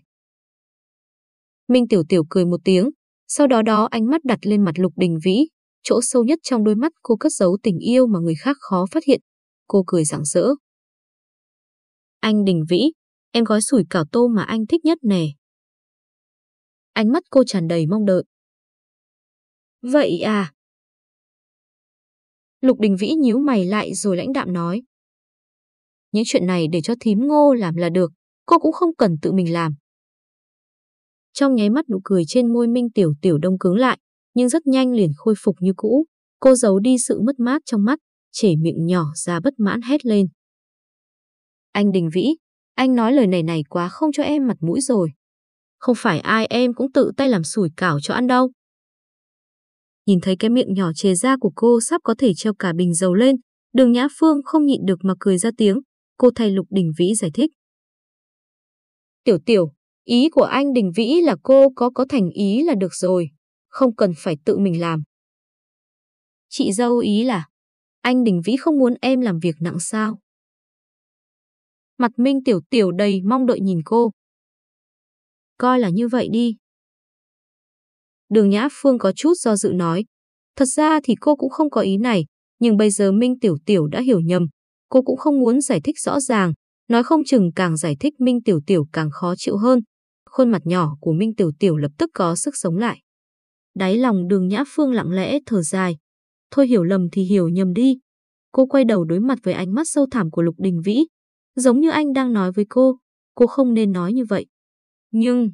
Minh Tiểu Tiểu cười một tiếng, sau đó đó ánh mắt đặt lên mặt Lục Đình Vĩ, chỗ sâu nhất trong đôi mắt cô cất giấu tình yêu mà người khác khó phát hiện. Cô cười rạng rỡ. Anh Đình Vĩ, em gói sủi cảo tô mà anh thích nhất nè. Ánh mắt cô tràn đầy mong đợi. Vậy à? Lục Đình Vĩ nhíu mày lại rồi lãnh đạm nói. Những chuyện này để cho thím ngô làm là được, cô cũng không cần tự mình làm. Trong nháy mắt nụ cười trên môi Minh Tiểu Tiểu đông cứng lại, nhưng rất nhanh liền khôi phục như cũ. Cô giấu đi sự mất mát trong mắt, chể miệng nhỏ ra bất mãn hét lên. Anh Đình Vĩ, anh nói lời này này quá không cho em mặt mũi rồi. Không phải ai em cũng tự tay làm sủi cảo cho ăn đâu. Nhìn thấy cái miệng nhỏ chề ra của cô sắp có thể treo cả bình dầu lên, đường Nhã Phương không nhịn được mà cười ra tiếng. Cô thay Lục Đình Vĩ giải thích. Tiểu tiểu, ý của anh Đình Vĩ là cô có có thành ý là được rồi, không cần phải tự mình làm. Chị dâu ý là, anh Đình Vĩ không muốn em làm việc nặng sao? Mặt Minh Tiểu Tiểu đầy mong đợi nhìn cô. Coi là như vậy đi. Đường Nhã Phương có chút do dự nói. Thật ra thì cô cũng không có ý này, nhưng bây giờ Minh Tiểu Tiểu đã hiểu nhầm. Cô cũng không muốn giải thích rõ ràng, nói không chừng càng giải thích Minh Tiểu Tiểu càng khó chịu hơn. Khuôn mặt nhỏ của Minh Tiểu Tiểu lập tức có sức sống lại. Đáy lòng đường Nhã Phương lặng lẽ thở dài. Thôi hiểu lầm thì hiểu nhầm đi. Cô quay đầu đối mặt với ánh mắt sâu thẳm của Lục Đình Vĩ, Giống như anh đang nói với cô, cô không nên nói như vậy. Nhưng,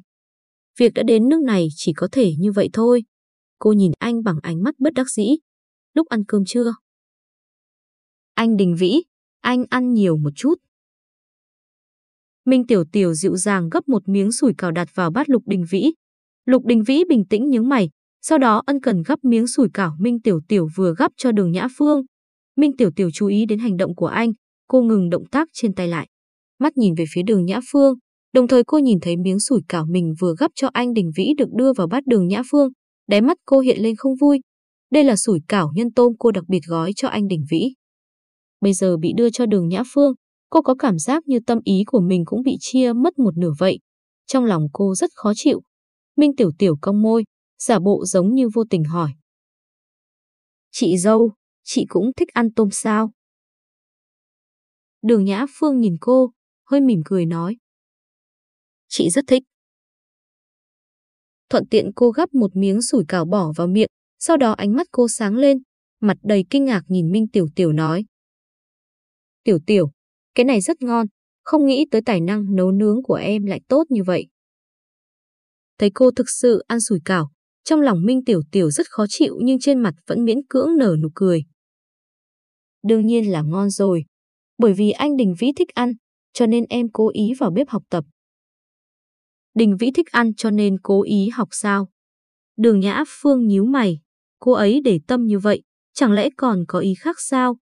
việc đã đến nước này chỉ có thể như vậy thôi. Cô nhìn anh bằng ánh mắt bất đắc dĩ. Lúc ăn cơm trưa. Anh Đình Vĩ, anh ăn nhiều một chút. Minh Tiểu Tiểu dịu dàng gấp một miếng sủi cảo đặt vào bát Lục Đình Vĩ. Lục Đình Vĩ bình tĩnh nhướng mày, sau đó ân cần gấp miếng sủi cảo Minh Tiểu Tiểu vừa gấp cho đường Nhã Phương. Minh Tiểu Tiểu chú ý đến hành động của anh, Cô ngừng động tác trên tay lại. Mắt nhìn về phía đường Nhã Phương, đồng thời cô nhìn thấy miếng sủi cảo mình vừa gấp cho anh Đình Vĩ được đưa vào bát đường Nhã Phương. Đáy mắt cô hiện lên không vui. Đây là sủi cảo nhân tôm cô đặc biệt gói cho anh Đình Vĩ. bây giờ bị đưa cho đường Nhã Phương, cô có cảm giác như tâm ý của mình cũng bị chia mất một nửa vậy. Trong lòng cô rất khó chịu. Minh Tiểu Tiểu cong môi, giả bộ giống như vô tình hỏi. Chị dâu, chị cũng thích ăn tôm sao? Đường Nhã Phương nhìn cô, hơi mỉm cười nói. Chị rất thích. Thuận tiện cô gắp một miếng sủi cảo bỏ vào miệng, sau đó ánh mắt cô sáng lên, mặt đầy kinh ngạc nhìn Minh Tiểu Tiểu nói. Tiểu Tiểu, cái này rất ngon, không nghĩ tới tài năng nấu nướng của em lại tốt như vậy. Thấy cô thực sự ăn sủi cảo, trong lòng Minh Tiểu Tiểu rất khó chịu nhưng trên mặt vẫn miễn cưỡng nở nụ cười. Đương nhiên là ngon rồi, bởi vì anh Đình Vĩ thích ăn, cho nên em cố ý vào bếp học tập. Đình Vĩ thích ăn cho nên cố ý học sao? Đường Nhã Phương nhíu mày, cô ấy để tâm như vậy, chẳng lẽ còn có ý khác sao?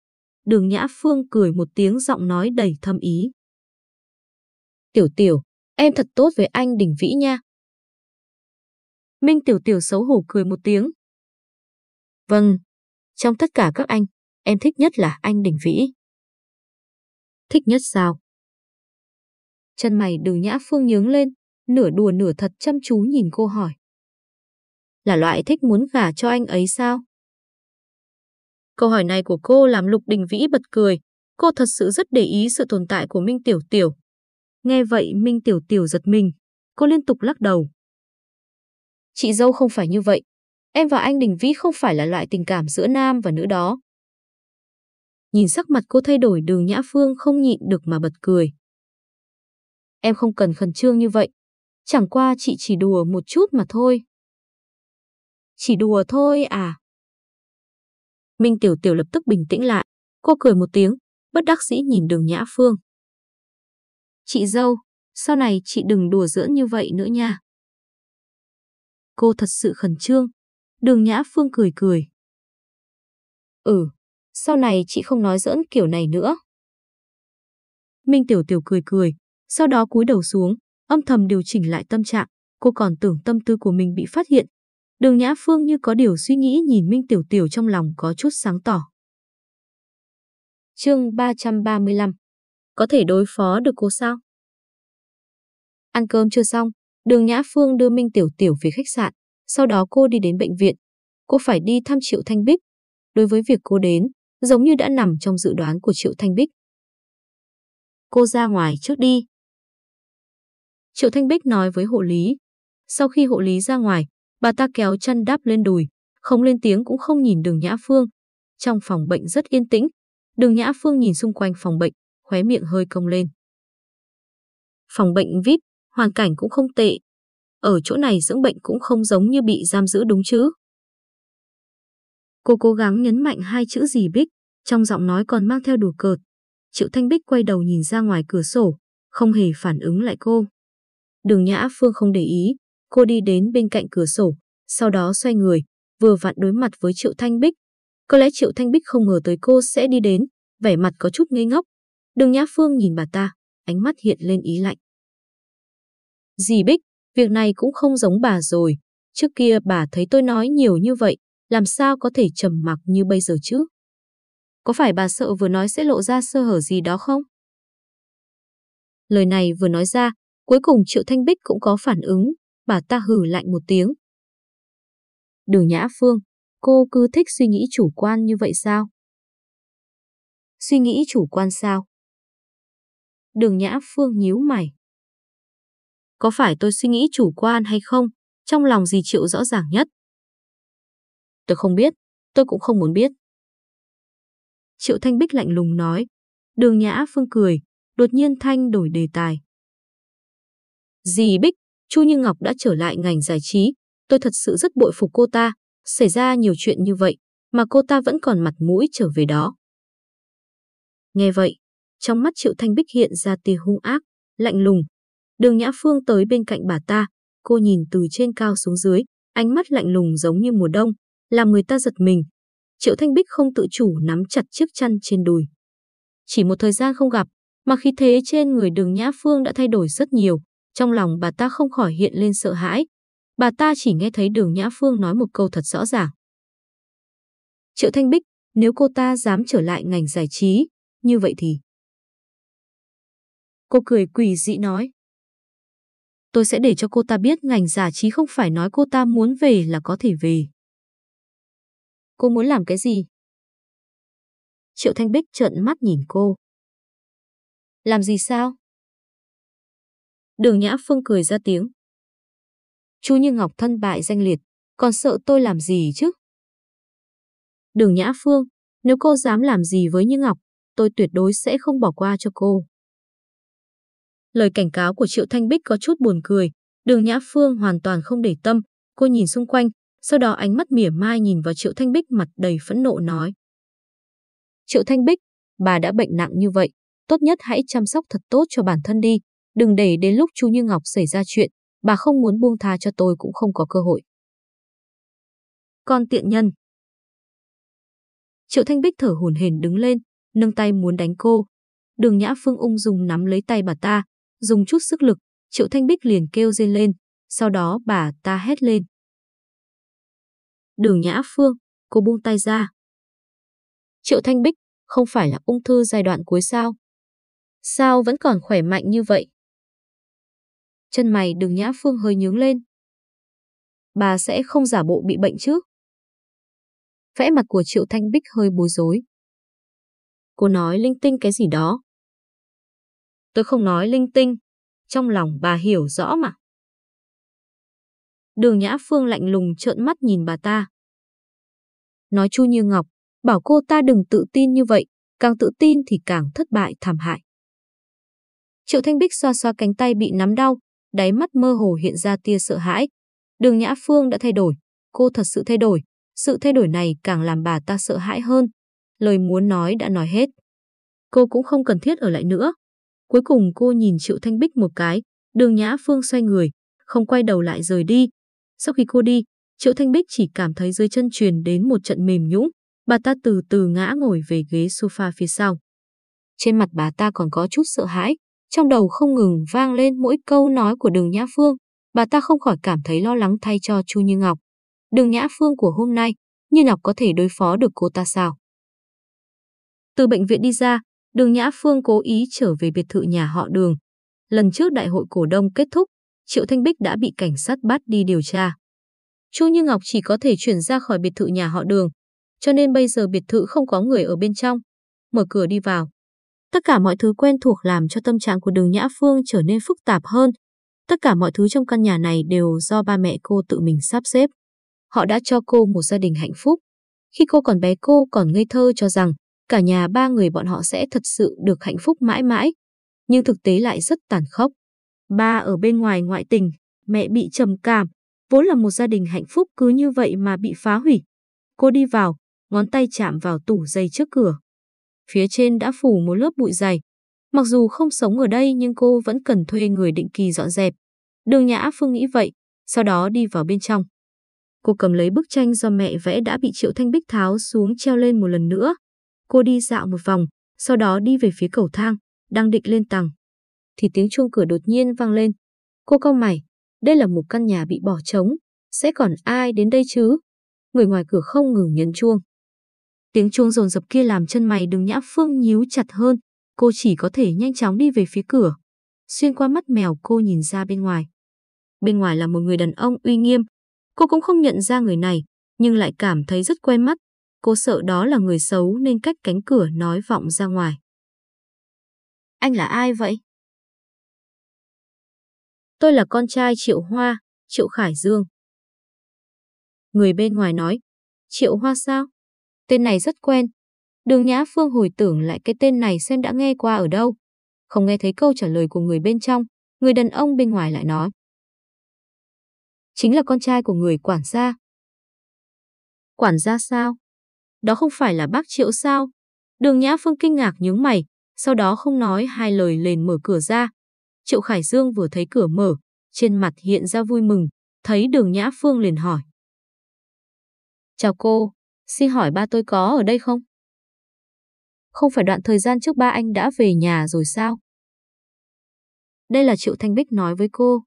Đường Nhã Phương cười một tiếng giọng nói đầy thâm ý. Tiểu Tiểu, em thật tốt với anh Đình Vĩ nha. Minh Tiểu Tiểu xấu hổ cười một tiếng. Vâng, trong tất cả các anh, em thích nhất là anh Đình Vĩ. Thích nhất sao? Chân mày đường Nhã Phương nhướng lên, nửa đùa nửa thật chăm chú nhìn cô hỏi. Là loại thích muốn gả cho anh ấy sao? Câu hỏi này của cô làm Lục Đình Vĩ bật cười. Cô thật sự rất để ý sự tồn tại của Minh Tiểu Tiểu. Nghe vậy, Minh Tiểu Tiểu giật mình. Cô liên tục lắc đầu. Chị dâu không phải như vậy. Em và anh Đình Vĩ không phải là loại tình cảm giữa nam và nữ đó. Nhìn sắc mặt cô thay đổi đường Nhã Phương không nhịn được mà bật cười. Em không cần khẩn trương như vậy. Chẳng qua chị chỉ đùa một chút mà thôi. Chỉ đùa thôi à? Minh Tiểu Tiểu lập tức bình tĩnh lại. Cô cười một tiếng, bất đắc dĩ nhìn đường Nhã Phương. Chị dâu, sau này chị đừng đùa giỡn như vậy nữa nha. Cô thật sự khẩn trương. Đường Nhã Phương cười cười. Ừ, sau này chị không nói giỡn kiểu này nữa. Minh Tiểu Tiểu cười cười, sau đó cúi đầu xuống, âm thầm điều chỉnh lại tâm trạng. Cô còn tưởng tâm tư của mình bị phát hiện, Đường Nhã Phương như có điều suy nghĩ nhìn Minh Tiểu Tiểu trong lòng có chút sáng tỏ. Chương 335 Có thể đối phó được cô sao? Ăn cơm chưa xong, đường Nhã Phương đưa Minh Tiểu Tiểu về khách sạn, sau đó cô đi đến bệnh viện. Cô phải đi thăm Triệu Thanh Bích. Đối với việc cô đến, giống như đã nằm trong dự đoán của Triệu Thanh Bích. Cô ra ngoài trước đi. Triệu Thanh Bích nói với hộ lý. Sau khi hộ lý ra ngoài, Bà ta kéo chân đáp lên đùi, không lên tiếng cũng không nhìn đường Nhã Phương. Trong phòng bệnh rất yên tĩnh, đường Nhã Phương nhìn xung quanh phòng bệnh, khóe miệng hơi cong lên. Phòng bệnh VIP, hoàn cảnh cũng không tệ. Ở chỗ này dưỡng bệnh cũng không giống như bị giam giữ đúng chứ. Cô cố gắng nhấn mạnh hai chữ gì Bích, trong giọng nói còn mang theo đùa cợt. Triệu Thanh Bích quay đầu nhìn ra ngoài cửa sổ, không hề phản ứng lại cô. Đường Nhã Phương không để ý, Cô đi đến bên cạnh cửa sổ, sau đó xoay người, vừa vặn đối mặt với Triệu Thanh Bích. Có lẽ Triệu Thanh Bích không ngờ tới cô sẽ đi đến, vẻ mặt có chút ngây ngốc. Đường Nhã Phương nhìn bà ta, ánh mắt hiện lên ý lạnh. Dì Bích, việc này cũng không giống bà rồi. Trước kia bà thấy tôi nói nhiều như vậy, làm sao có thể trầm mặc như bây giờ chứ? Có phải bà sợ vừa nói sẽ lộ ra sơ hở gì đó không? Lời này vừa nói ra, cuối cùng Triệu Thanh Bích cũng có phản ứng, bà ta hử lạnh một tiếng. Đường Nhã Phương, cô cứ thích suy nghĩ chủ quan như vậy sao? Suy nghĩ chủ quan sao? Đường Nhã Phương nhíu mày. Có phải tôi suy nghĩ chủ quan hay không? Trong lòng gì chịu rõ ràng nhất? Tôi không biết, tôi cũng không muốn biết. Triệu Thanh Bích lạnh lùng nói. Đường Nhã Phương cười, đột nhiên Thanh đổi đề tài. Dì Bích, Chu Như Ngọc đã trở lại ngành giải trí, tôi thật sự rất bội phục cô ta, xảy ra nhiều chuyện như vậy, mà cô ta vẫn còn mặt mũi trở về đó. Nghe vậy, trong mắt Triệu Thanh Bích hiện ra tia hung ác, lạnh lùng. Đường Nhã Phương tới bên cạnh bà ta, cô nhìn từ trên cao xuống dưới, ánh mắt lạnh lùng giống như mùa đông, làm người ta giật mình. Triệu Thanh Bích không tự chủ nắm chặt chiếc chăn trên đùi. Chỉ một thời gian không gặp, mà khí thế trên người đường Nhã Phương đã thay đổi rất nhiều, trong lòng bà ta không khỏi hiện lên sợ hãi. Bà ta chỉ nghe thấy đường Nhã Phương nói một câu thật rõ ràng. Triệu Thanh Bích, nếu cô ta dám trở lại ngành giải trí, như vậy thì... Cô cười quỷ dị nói. Tôi sẽ để cho cô ta biết ngành giả trí không phải nói cô ta muốn về là có thể về. Cô muốn làm cái gì? Triệu Thanh Bích trợn mắt nhìn cô. Làm gì sao? Đường Nhã Phương cười ra tiếng. Chú Như Ngọc thân bại danh liệt, còn sợ tôi làm gì chứ? Đường Nhã Phương, nếu cô dám làm gì với Như Ngọc, tôi tuyệt đối sẽ không bỏ qua cho cô. Lời cảnh cáo của Triệu Thanh Bích có chút buồn cười, đường Nhã Phương hoàn toàn không để tâm, cô nhìn xung quanh, sau đó ánh mắt mỉa mai nhìn vào Triệu Thanh Bích mặt đầy phẫn nộ nói. Triệu Thanh Bích, bà đã bệnh nặng như vậy, tốt nhất hãy chăm sóc thật tốt cho bản thân đi, đừng để đến lúc chú Như Ngọc xảy ra chuyện, bà không muốn buông tha cho tôi cũng không có cơ hội. Con tiện nhân. Triệu Thanh Bích thở hổn hển đứng lên, nâng tay muốn đánh cô. Đường Nhã Phương ung dung nắm lấy tay bà ta, dùng chút sức lực, Triệu Thanh Bích liền kêu rên lên, sau đó bà ta hét lên. Đường Nhã Phương, cô buông tay ra. Triệu Thanh Bích, không phải là ung thư giai đoạn cuối sao? Sao vẫn còn khỏe mạnh như vậy? Chân mày đường Nhã Phương hơi nhướng lên. Bà sẽ không giả bộ bị bệnh chứ? Vẽ mặt của Triệu Thanh Bích hơi bối rối. Cô nói linh tinh cái gì đó. Tôi không nói linh tinh, trong lòng bà hiểu rõ mà. Đường Nhã Phương lạnh lùng trợn mắt nhìn bà ta. Nói Chu Như Ngọc, bảo cô ta đừng tự tin như vậy, càng tự tin thì càng thất bại thảm hại. Triệu Thanh Bích xoa xoa cánh tay bị nắm đau, đáy mắt mơ hồ hiện ra tia sợ hãi. Đường Nhã Phương đã thay đổi, cô thật sự thay đổi, sự thay đổi này càng làm bà ta sợ hãi hơn. Lời muốn nói đã nói hết. Cô cũng không cần thiết ở lại nữa. Cuối cùng cô nhìn Triệu Thanh Bích một cái, đường Nhã Phương xoay người, không quay đầu lại rời đi. Sau khi cô đi, Triệu Thanh Bích chỉ cảm thấy dưới chân truyền đến một trận mềm nhũng, bà ta từ từ ngã ngồi về ghế sofa phía sau. Trên mặt bà ta còn có chút sợ hãi, trong đầu không ngừng vang lên mỗi câu nói của đường Nhã Phương, bà ta không khỏi cảm thấy lo lắng thay cho Chu Như Ngọc. Đường Nhã Phương của hôm nay, Như Ngọc có thể đối phó được cô ta sao? Từ bệnh viện đi ra, đường Nhã Phương cố ý trở về biệt thự nhà họ đường. Lần trước đại hội cổ đông kết thúc, Triệu Thanh Bích đã bị cảnh sát bắt đi điều tra. Chu Như Ngọc chỉ có thể chuyển ra khỏi biệt thự nhà họ đường, cho nên bây giờ biệt thự không có người ở bên trong. Mở cửa đi vào. Tất cả mọi thứ quen thuộc làm cho tâm trạng của đường Nhã Phương trở nên phức tạp hơn. Tất cả mọi thứ trong căn nhà này đều do ba mẹ cô tự mình sắp xếp. Họ đã cho cô một gia đình hạnh phúc. Khi cô còn bé cô còn ngây thơ cho rằng cả nhà ba người bọn họ sẽ thật sự được hạnh phúc mãi mãi. Nhưng thực tế lại rất tàn khốc. Ba ở bên ngoài ngoại tình, mẹ bị trầm cảm, vốn là một gia đình hạnh phúc cứ như vậy mà bị phá hủy. Cô đi vào, ngón tay chạm vào tủ giày trước cửa. Phía trên đã phủ một lớp bụi dày. Mặc dù không sống ở đây nhưng cô vẫn cần thuê người định kỳ dọn dẹp. Đường Nhã Phương nghĩ vậy, sau đó đi vào bên trong. Cô cầm lấy bức tranh do mẹ vẽ đã bị Triệu Thanh Bích tháo xuống treo lên một lần nữa. Cô đi dạo một vòng, sau đó đi về phía cầu thang, đang định lên tầng. Thì tiếng chuông cửa đột nhiên vang lên. Cô cau mày, đây là một căn nhà bị bỏ trống, sẽ còn ai đến đây chứ? Người ngoài cửa không ngừng nhấn chuông. Tiếng chuông rồn rập kia làm chân mày đường nhã phương nhíu chặt hơn, cô chỉ có thể nhanh chóng đi về phía cửa. Xuyên qua mắt mèo cô nhìn ra bên ngoài. Bên ngoài là một người đàn ông uy nghiêm. Cô cũng không nhận ra người này, nhưng lại cảm thấy rất quen mắt. Cô sợ đó là người xấu nên cách cánh cửa nói vọng ra ngoài. Anh là ai vậy? Tôi là con trai Triệu Hoa, Triệu Khải Dương. Người bên ngoài nói, Triệu Hoa sao? Tên này rất quen. Đường Nhã Phương hồi tưởng lại cái tên này xem đã nghe qua ở đâu. Không nghe thấy câu trả lời của người bên trong, người đàn ông bên ngoài lại nói. Chính là con trai của người quản gia. Quản gia sao? Đó không phải là bác Triệu sao? Đường Nhã Phương kinh ngạc nhướng mày, sau đó không nói hai lời liền mở cửa ra. Triệu Khải Dương vừa thấy cửa mở, trên mặt hiện ra vui mừng, thấy đường Nhã Phương liền hỏi. Chào cô, xin hỏi ba tôi có ở đây không? Không phải đoạn thời gian trước ba anh đã về nhà rồi sao? Đây là Triệu Thanh Bích nói với cô.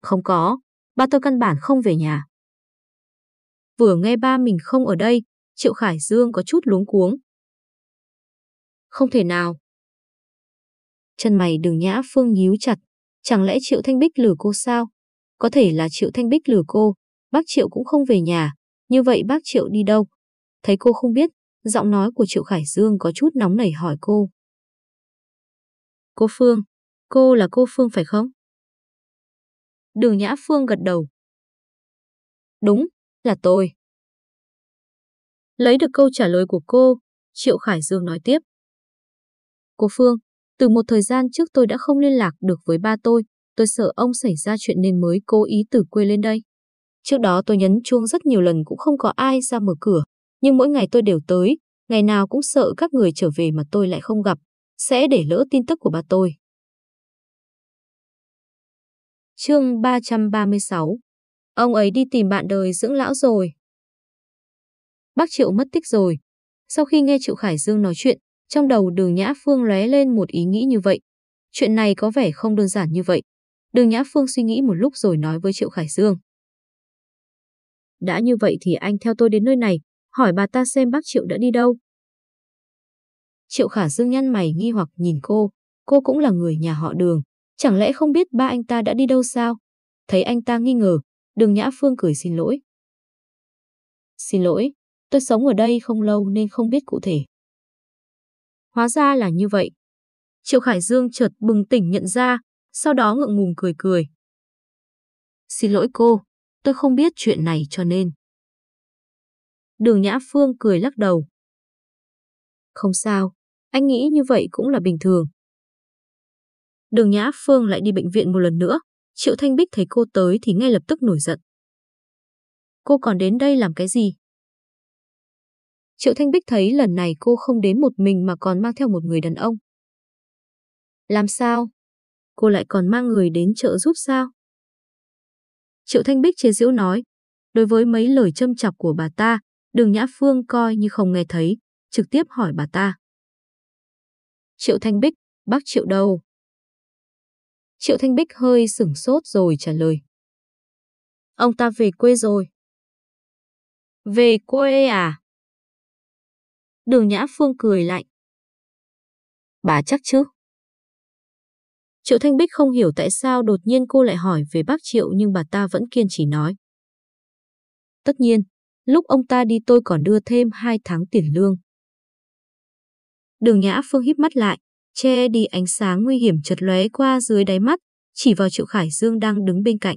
Không có, ba tôi căn bản không về nhà. Vừa nghe ba mình không ở đây, Triệu Khải Dương có chút luống cuống. Không thể nào. Chân mày đường Nhã Phương nhíu chặt. Chẳng lẽ Triệu Thanh Bích lừa cô sao? Có thể là Triệu Thanh Bích lừa cô. Bác Triệu cũng không về nhà. Như vậy bác Triệu đi đâu? Thấy cô không biết, giọng nói của Triệu Khải Dương có chút nóng nảy hỏi cô. Cô Phương, cô là cô Phương phải không? Đường Nhã Phương gật đầu. Đúng, là tôi. Lấy được câu trả lời của cô, Triệu Khải Dương nói tiếp. Cô Phương, từ một thời gian trước tôi đã không liên lạc được với ba tôi, tôi sợ ông xảy ra chuyện nên mới cố ý từ quê lên đây. Trước đó tôi nhấn chuông rất nhiều lần cũng không có ai ra mở cửa, nhưng mỗi ngày tôi đều tới, ngày nào cũng sợ các người trở về mà tôi lại không gặp, sẽ để lỡ tin tức của ba tôi. Chương 336 Ông ấy đi tìm bạn đời dưỡng lão rồi. Bác Triệu mất tích rồi. Sau khi nghe Triệu Khải Dương nói chuyện, trong đầu đường Nhã Phương lóe lên một ý nghĩ như vậy. Chuyện này có vẻ không đơn giản như vậy. Đường Nhã Phương suy nghĩ một lúc rồi nói với Triệu Khải Dương. Đã như vậy thì anh theo tôi đến nơi này, hỏi bà ta xem bác Triệu đã đi đâu. Triệu Khả Dương nhăn mày nghi hoặc nhìn cô, cô cũng là người nhà họ đường, chẳng lẽ không biết ba anh ta đã đi đâu sao? Thấy anh ta nghi ngờ, đường Nhã Phương cười xin lỗi. Xin lỗi, tôi sống ở đây không lâu nên không biết cụ thể. Hóa ra là như vậy. Triệu Khải Dương chợt bừng tỉnh nhận ra, sau đó ngượng ngùng cười cười. Xin lỗi cô, tôi không biết chuyện này cho nên. Đường Nhã Phương cười lắc đầu. Không sao, anh nghĩ như vậy cũng là bình thường. Đường Nhã Phương lại đi bệnh viện một lần nữa. Triệu Thanh Bích thấy cô tới thì ngay lập tức nổi giận. Cô còn đến đây làm cái gì? Triệu Thanh Bích thấy lần này cô không đến một mình mà còn mang theo một người đàn ông. Làm sao? Cô lại còn mang người đến trợ giúp sao? Triệu Thanh Bích chế giễu nói. Đối với mấy lời châm chọc của bà ta, đường Nhã Phương coi như không nghe thấy, trực tiếp hỏi bà ta. Triệu Thanh Bích, bác Triệu đâu? Triệu Thanh Bích hơi sửng sốt rồi trả lời. Ông ta về quê rồi. Về quê à? Đường Nhã Phương cười lạnh. Bà chắc chứ? Triệu Thanh Bích không hiểu tại sao đột nhiên cô lại hỏi về bác Triệu nhưng bà ta vẫn kiên trì nói. Tất nhiên, lúc ông ta đi tôi còn đưa thêm 2 tháng tiền lương. Đường Nhã Phương híp mắt lại, che đi ánh sáng nguy hiểm chật lóe qua dưới đáy mắt, chỉ vào Triệu Khải Dương đang đứng bên cạnh.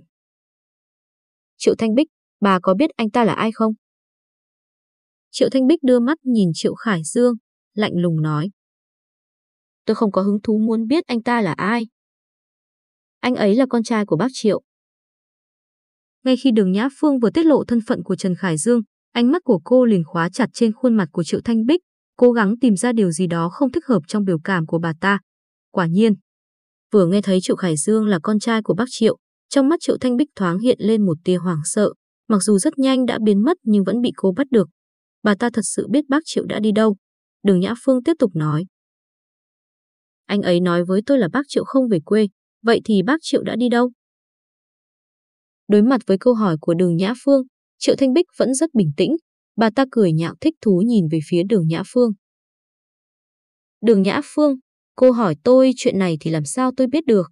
Triệu Thanh Bích, bà có biết anh ta là ai không? Triệu Thanh Bích đưa mắt nhìn Triệu Khải Dương, lạnh lùng nói. Tôi không có hứng thú muốn biết anh ta là ai. Anh ấy là con trai của bác Triệu. Ngay khi đường Nhã Phương vừa tiết lộ thân phận của Trần Khải Dương, ánh mắt của cô liền khóa chặt trên khuôn mặt của Triệu Thanh Bích, cố gắng tìm ra điều gì đó không thích hợp trong biểu cảm của bà ta. Quả nhiên, vừa nghe thấy Triệu Khải Dương là con trai của bác Triệu, trong mắt Triệu Thanh Bích thoáng hiện lên một tia hoảng sợ, mặc dù rất nhanh đã biến mất nhưng vẫn bị cô bắt được. Bà ta thật sự biết bác Triệu đã đi đâu. Đường Nhã Phương tiếp tục nói. Anh ấy nói với tôi là bác Triệu không về quê, vậy thì bác Triệu đã đi đâu? Đối mặt với câu hỏi của đường Nhã Phương, Triệu Thanh Bích vẫn rất bình tĩnh, bà ta cười nhạo thích thú nhìn về phía đường Nhã Phương. Đường Nhã Phương, cô hỏi tôi chuyện này thì làm sao tôi biết được?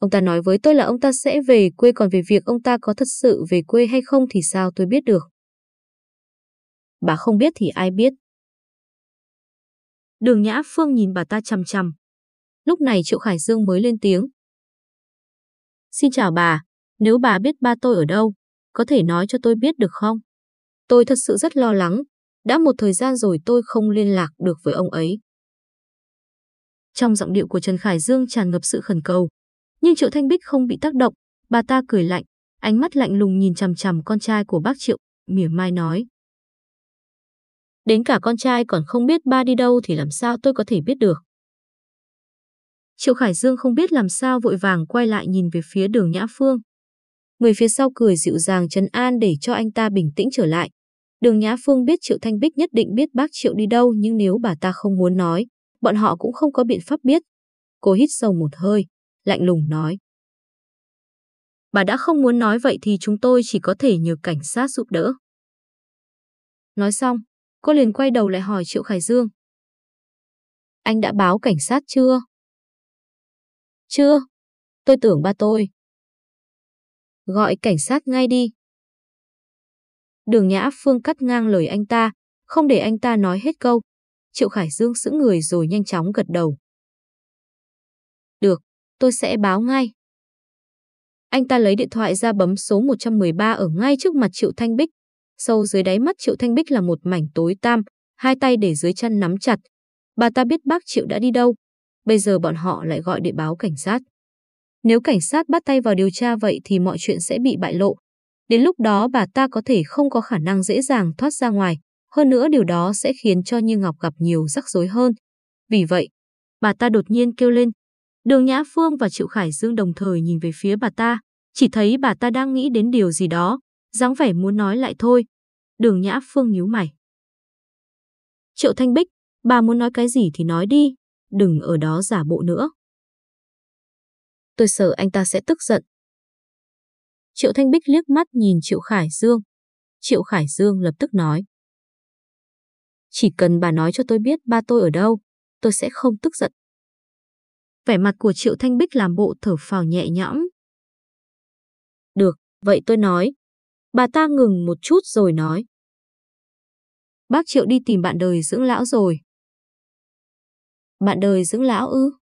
Ông ta nói với tôi là ông ta sẽ về quê còn về việc ông ta có thật sự về quê hay không thì sao tôi biết được? Bà không biết thì ai biết? Đường Nhã Phương nhìn bà ta chằm chằm. Lúc này Triệu Khải Dương mới lên tiếng. Xin chào bà, nếu bà biết ba tôi ở đâu, có thể nói cho tôi biết được không? Tôi thật sự rất lo lắng, đã một thời gian rồi tôi không liên lạc được với ông ấy. Trong giọng điệu của Trần Khải Dương tràn ngập sự khẩn cầu, nhưng Triệu Thanh Bích không bị tác động, bà ta cười lạnh, ánh mắt lạnh lùng nhìn chằm chằm con trai của bác Triệu, mỉa mai nói. Đến cả con trai còn không biết ba đi đâu thì làm sao tôi có thể biết được. Triệu Khải Dương không biết làm sao vội vàng quay lại nhìn về phía đường Nhã Phương. Người phía sau cười dịu dàng trấn an để cho anh ta bình tĩnh trở lại. Đường Nhã Phương biết Triệu Thanh Bích nhất định biết bác Triệu đi đâu nhưng nếu bà ta không muốn nói, bọn họ cũng không có biện pháp biết. Cô hít sâu một hơi, lạnh lùng nói. Bà đã không muốn nói vậy thì chúng tôi chỉ có thể nhờ cảnh sát giúp đỡ. Nói xong, cô liền quay đầu lại hỏi Triệu Khải Dương. Anh đã báo cảnh sát chưa? Chưa. Tôi tưởng ba tôi. Gọi cảnh sát ngay đi. Đường Nhã Phương cắt ngang lời anh ta, không để anh ta nói hết câu. Triệu Khải Dương sững người rồi nhanh chóng gật đầu. Được, tôi sẽ báo ngay. Anh ta lấy điện thoại ra bấm số 113 ở ngay trước mặt Triệu Thanh Bích. Sâu dưới đáy mắt Triệu Thanh Bích là một mảnh tối tam, hai tay để dưới chân nắm chặt. Bà ta biết bác Triệu đã đi đâu. Bây giờ bọn họ lại gọi để báo cảnh sát. Nếu cảnh sát bắt tay vào điều tra vậy thì mọi chuyện sẽ bị bại lộ. Đến lúc đó bà ta có thể không có khả năng dễ dàng thoát ra ngoài. Hơn nữa điều đó sẽ khiến cho Như Ngọc gặp nhiều rắc rối hơn. Vì vậy, bà ta đột nhiên kêu lên. Đường Nhã Phương và Triệu Khải Dương đồng thời nhìn về phía bà ta, chỉ thấy bà ta đang nghĩ đến điều gì đó, dáng vẻ muốn nói lại thôi. Đường Nhã Phương nhíu mày. Triệu Thanh Bích, bà muốn nói cái gì thì nói đi, đừng ở đó giả bộ nữa. Tôi sợ anh ta sẽ tức giận. Triệu Thanh Bích liếc mắt nhìn Triệu Khải Dương. Triệu Khải Dương lập tức nói. Chỉ cần bà nói cho tôi biết ba tôi ở đâu, tôi sẽ không tức giận. Vẻ mặt của Triệu Thanh Bích làm bộ thở phào nhẹ nhõm. Được, vậy tôi nói. Bà ta ngừng một chút rồi nói. Bác Triệu đi tìm bạn đời dưỡng lão rồi. Bạn đời dưỡng lão ư?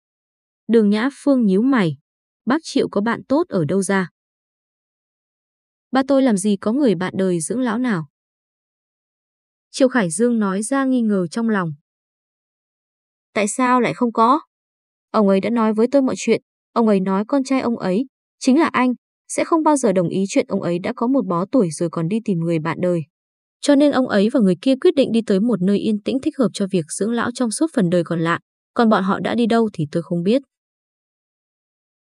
Đường Nhã Phương nhíu mày. Bác Triệu có bạn tốt ở đâu ra? Ba tôi làm gì có người bạn đời dưỡng lão nào? Triệu Khải Dương nói ra nghi ngờ trong lòng. Tại sao lại không có? Ông ấy đã nói với tôi mọi chuyện. Ông ấy nói con trai ông ấy, chính là anh, sẽ không bao giờ đồng ý chuyện ông ấy đã có một bó tuổi rồi còn đi tìm người bạn đời. Cho nên ông ấy và người kia quyết định đi tới một nơi yên tĩnh thích hợp cho việc dưỡng lão trong suốt phần đời còn lại. Còn bọn họ đã đi đâu thì tôi không biết.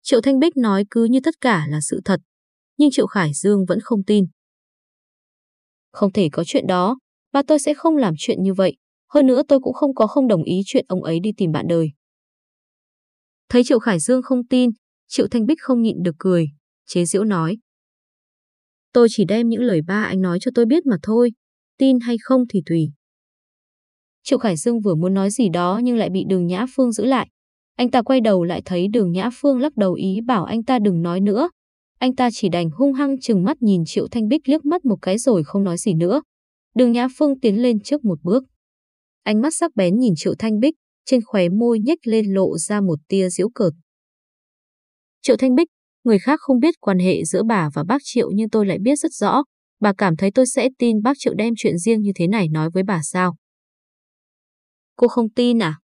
Triệu Thanh Bích nói cứ như tất cả là sự thật, nhưng Triệu Khải Dương vẫn không tin. Không thể có chuyện đó, ba tôi sẽ không làm chuyện như vậy. Hơn nữa tôi cũng không có không đồng ý chuyện ông ấy đi tìm bạn đời. Thấy Triệu Khải Dương không tin, Triệu Thanh Bích không nhịn được cười, chế giễu nói. Tôi chỉ đem những lời ba anh nói cho tôi biết mà thôi, tin hay không thì tùy. Triệu Khải Dương vừa muốn nói gì đó nhưng lại bị đường Nhã Phương giữ lại. Anh ta quay đầu lại thấy đường Nhã Phương lắc đầu ý bảo anh ta đừng nói nữa. Anh ta chỉ đành hung hăng chừng mắt nhìn Triệu Thanh Bích liếc mắt một cái rồi không nói gì nữa. Đường Nhã Phương tiến lên trước một bước. Ánh mắt sắc bén nhìn Triệu Thanh Bích, trên khóe môi nhếch lên lộ ra một tia giễu cợt. Triệu Thanh Bích, người khác không biết quan hệ giữa bà và bác Triệu nhưng tôi lại biết rất rõ. Bà cảm thấy tôi sẽ tin bác Triệu đem chuyện riêng như thế này nói với bà sao? Cô không tin à?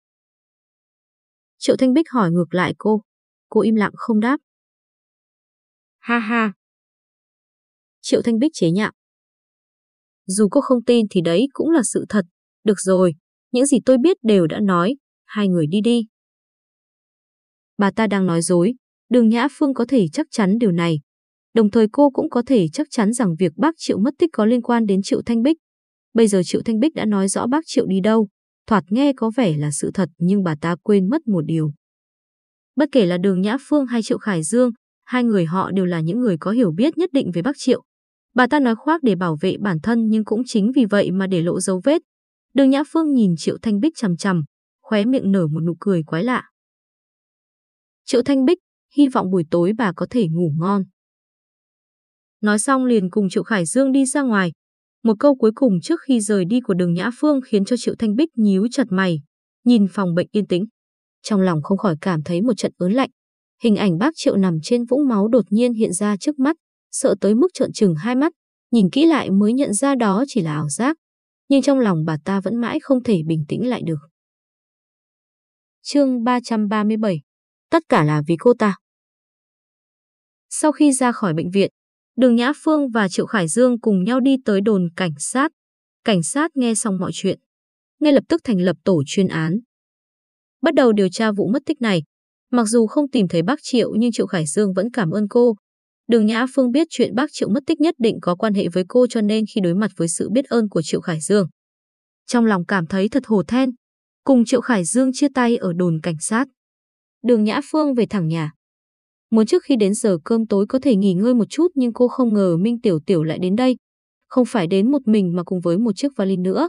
Triệu Thanh Bích hỏi ngược lại cô. Cô im lặng không đáp. Ha ha. Triệu Thanh Bích chế nhạo. Dù cô không tin thì đấy cũng là sự thật. Được rồi, những gì tôi biết đều đã nói. Hai người đi đi. Bà ta đang nói dối. Đường Nhã Phương có thể chắc chắn điều này. Đồng thời cô cũng có thể chắc chắn rằng việc bác Triệu mất tích có liên quan đến Triệu Thanh Bích. Bây giờ Triệu Thanh Bích đã nói rõ bác Triệu đi đâu. Thoạt nghe có vẻ là sự thật nhưng bà ta quên mất một điều. Bất kể là Đường Nhã Phương hay Triệu Khải Dương, hai người họ đều là những người có hiểu biết nhất định về bắc Triệu. Bà ta nói khoác để bảo vệ bản thân nhưng cũng chính vì vậy mà để lộ dấu vết. Đường Nhã Phương nhìn Triệu Thanh Bích chằm chằm, khóe miệng nở một nụ cười quái lạ. Triệu Thanh Bích, hy vọng buổi tối bà có thể ngủ ngon. Nói xong liền cùng Triệu Khải Dương đi ra ngoài. Một câu cuối cùng trước khi rời đi của đường Nhã Phương khiến cho Triệu Thanh Bích nhíu chặt mày, nhìn phòng bệnh yên tĩnh. Trong lòng không khỏi cảm thấy một trận ớn lạnh. Hình ảnh bác Triệu nằm trên vũng máu đột nhiên hiện ra trước mắt, sợ tới mức trợn trừng hai mắt, nhìn kỹ lại mới nhận ra đó chỉ là ảo giác. Nhưng trong lòng bà ta vẫn mãi không thể bình tĩnh lại được. Chương 337 Tất cả là vì cô ta. Sau khi ra khỏi bệnh viện, Đường Nhã Phương và Triệu Khải Dương cùng nhau đi tới đồn cảnh sát. Cảnh sát nghe xong mọi chuyện, ngay lập tức thành lập tổ chuyên án. Bắt đầu điều tra vụ mất tích này. Mặc dù không tìm thấy bác Triệu nhưng Triệu Khải Dương vẫn cảm ơn cô. Đường Nhã Phương biết chuyện bác Triệu mất tích nhất định có quan hệ với cô cho nên khi đối mặt với sự biết ơn của Triệu Khải Dương. Trong lòng cảm thấy thật hổ then, cùng Triệu Khải Dương chia tay ở đồn cảnh sát. Đường Nhã Phương về thẳng nhà. Muốn trước khi đến giờ cơm tối có thể nghỉ ngơi một chút nhưng cô không ngờ Minh Tiểu Tiểu lại đến đây. Không phải đến một mình mà cùng với một chiếc vali nữa.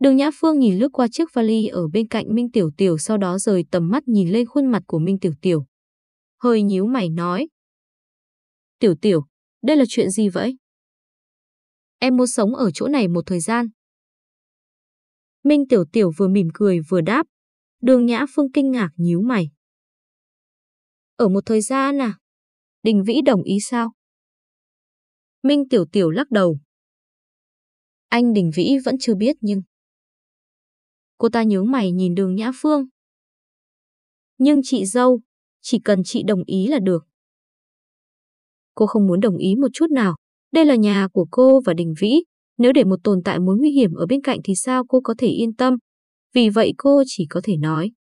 Đường Nhã Phương nhìn lướt qua chiếc vali ở bên cạnh Minh Tiểu Tiểu sau đó rời tầm mắt nhìn lên khuôn mặt của Minh Tiểu Tiểu. Hơi nhíu mày nói. Tiểu Tiểu, đây là chuyện gì vậy? Em muốn sống ở chỗ này một thời gian. Minh Tiểu Tiểu vừa mỉm cười vừa đáp. Đường Nhã Phương kinh ngạc nhíu mày. Ở một thời gian à? Đình Vĩ đồng ý sao? Minh Tiểu Tiểu lắc đầu. Anh Đình Vĩ vẫn chưa biết nhưng... Cô ta nhớ mày nhìn đường Nhã Phương. Nhưng chị dâu, chỉ cần chị đồng ý là được. Cô không muốn đồng ý một chút nào. Đây là nhà của cô và Đình Vĩ. Nếu để một tồn tại mối nguy hiểm ở bên cạnh thì sao cô có thể yên tâm? Vì vậy cô chỉ có thể nói.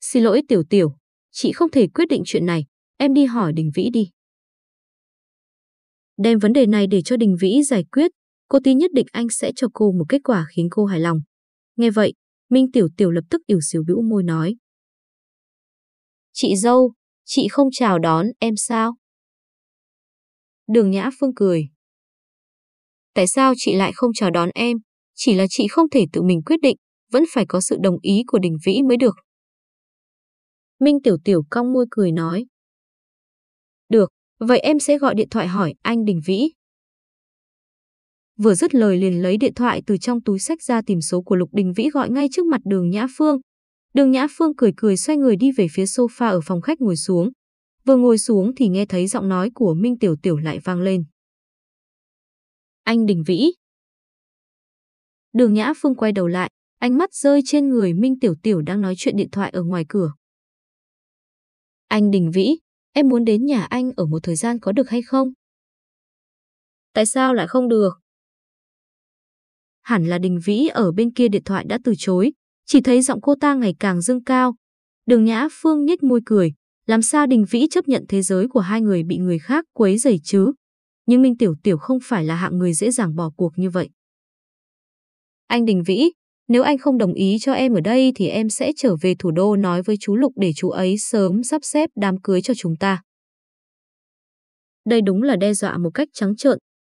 Xin lỗi Tiểu Tiểu, chị không thể quyết định chuyện này. Em đi hỏi Đình Vĩ đi. Đem vấn đề này để cho Đình Vĩ giải quyết, cô tin nhất định anh sẽ cho cô một kết quả khiến cô hài lòng. Nghe vậy, Minh Tiểu Tiểu lập tức ỉu xìu bĩu môi nói. Chị dâu, chị không chào đón em sao? Đường Nhã Phương cười. Tại sao chị lại không chào đón em? Chỉ là chị không thể tự mình quyết định, vẫn phải có sự đồng ý của Đình Vĩ mới được. Minh Tiểu Tiểu cong môi cười nói. Được, vậy em sẽ gọi điện thoại hỏi anh Đình Vĩ. Vừa dứt lời liền lấy điện thoại từ trong túi sách ra tìm số của Lục Đình Vĩ gọi ngay trước mặt đường Nhã Phương. Đường Nhã Phương cười cười xoay người đi về phía sofa ở phòng khách ngồi xuống. Vừa ngồi xuống thì nghe thấy giọng nói của Minh Tiểu Tiểu lại vang lên. Anh Đình Vĩ. Đường Nhã Phương quay đầu lại, ánh mắt rơi trên người Minh Tiểu Tiểu đang nói chuyện điện thoại ở ngoài cửa. Anh Đình Vĩ, em muốn đến nhà anh ở một thời gian có được hay không? Tại sao lại không được? Hẳn là Đình Vĩ ở bên kia điện thoại đã từ chối, chỉ thấy giọng cô ta ngày càng dâng cao. Đường Nhã Phương nhếch môi cười, làm sao Đình Vĩ chấp nhận thế giới của hai người bị người khác quấy rầy chứ? Nhưng Minh Tiểu Tiểu không phải là hạng người dễ dàng bỏ cuộc như vậy. Anh Đình Vĩ, nếu anh không đồng ý cho em ở đây thì em sẽ trở về thủ đô nói với chú Lục để chú ấy sớm sắp xếp đám cưới cho chúng ta. Đây đúng là đe dọa một cách trắng trợn.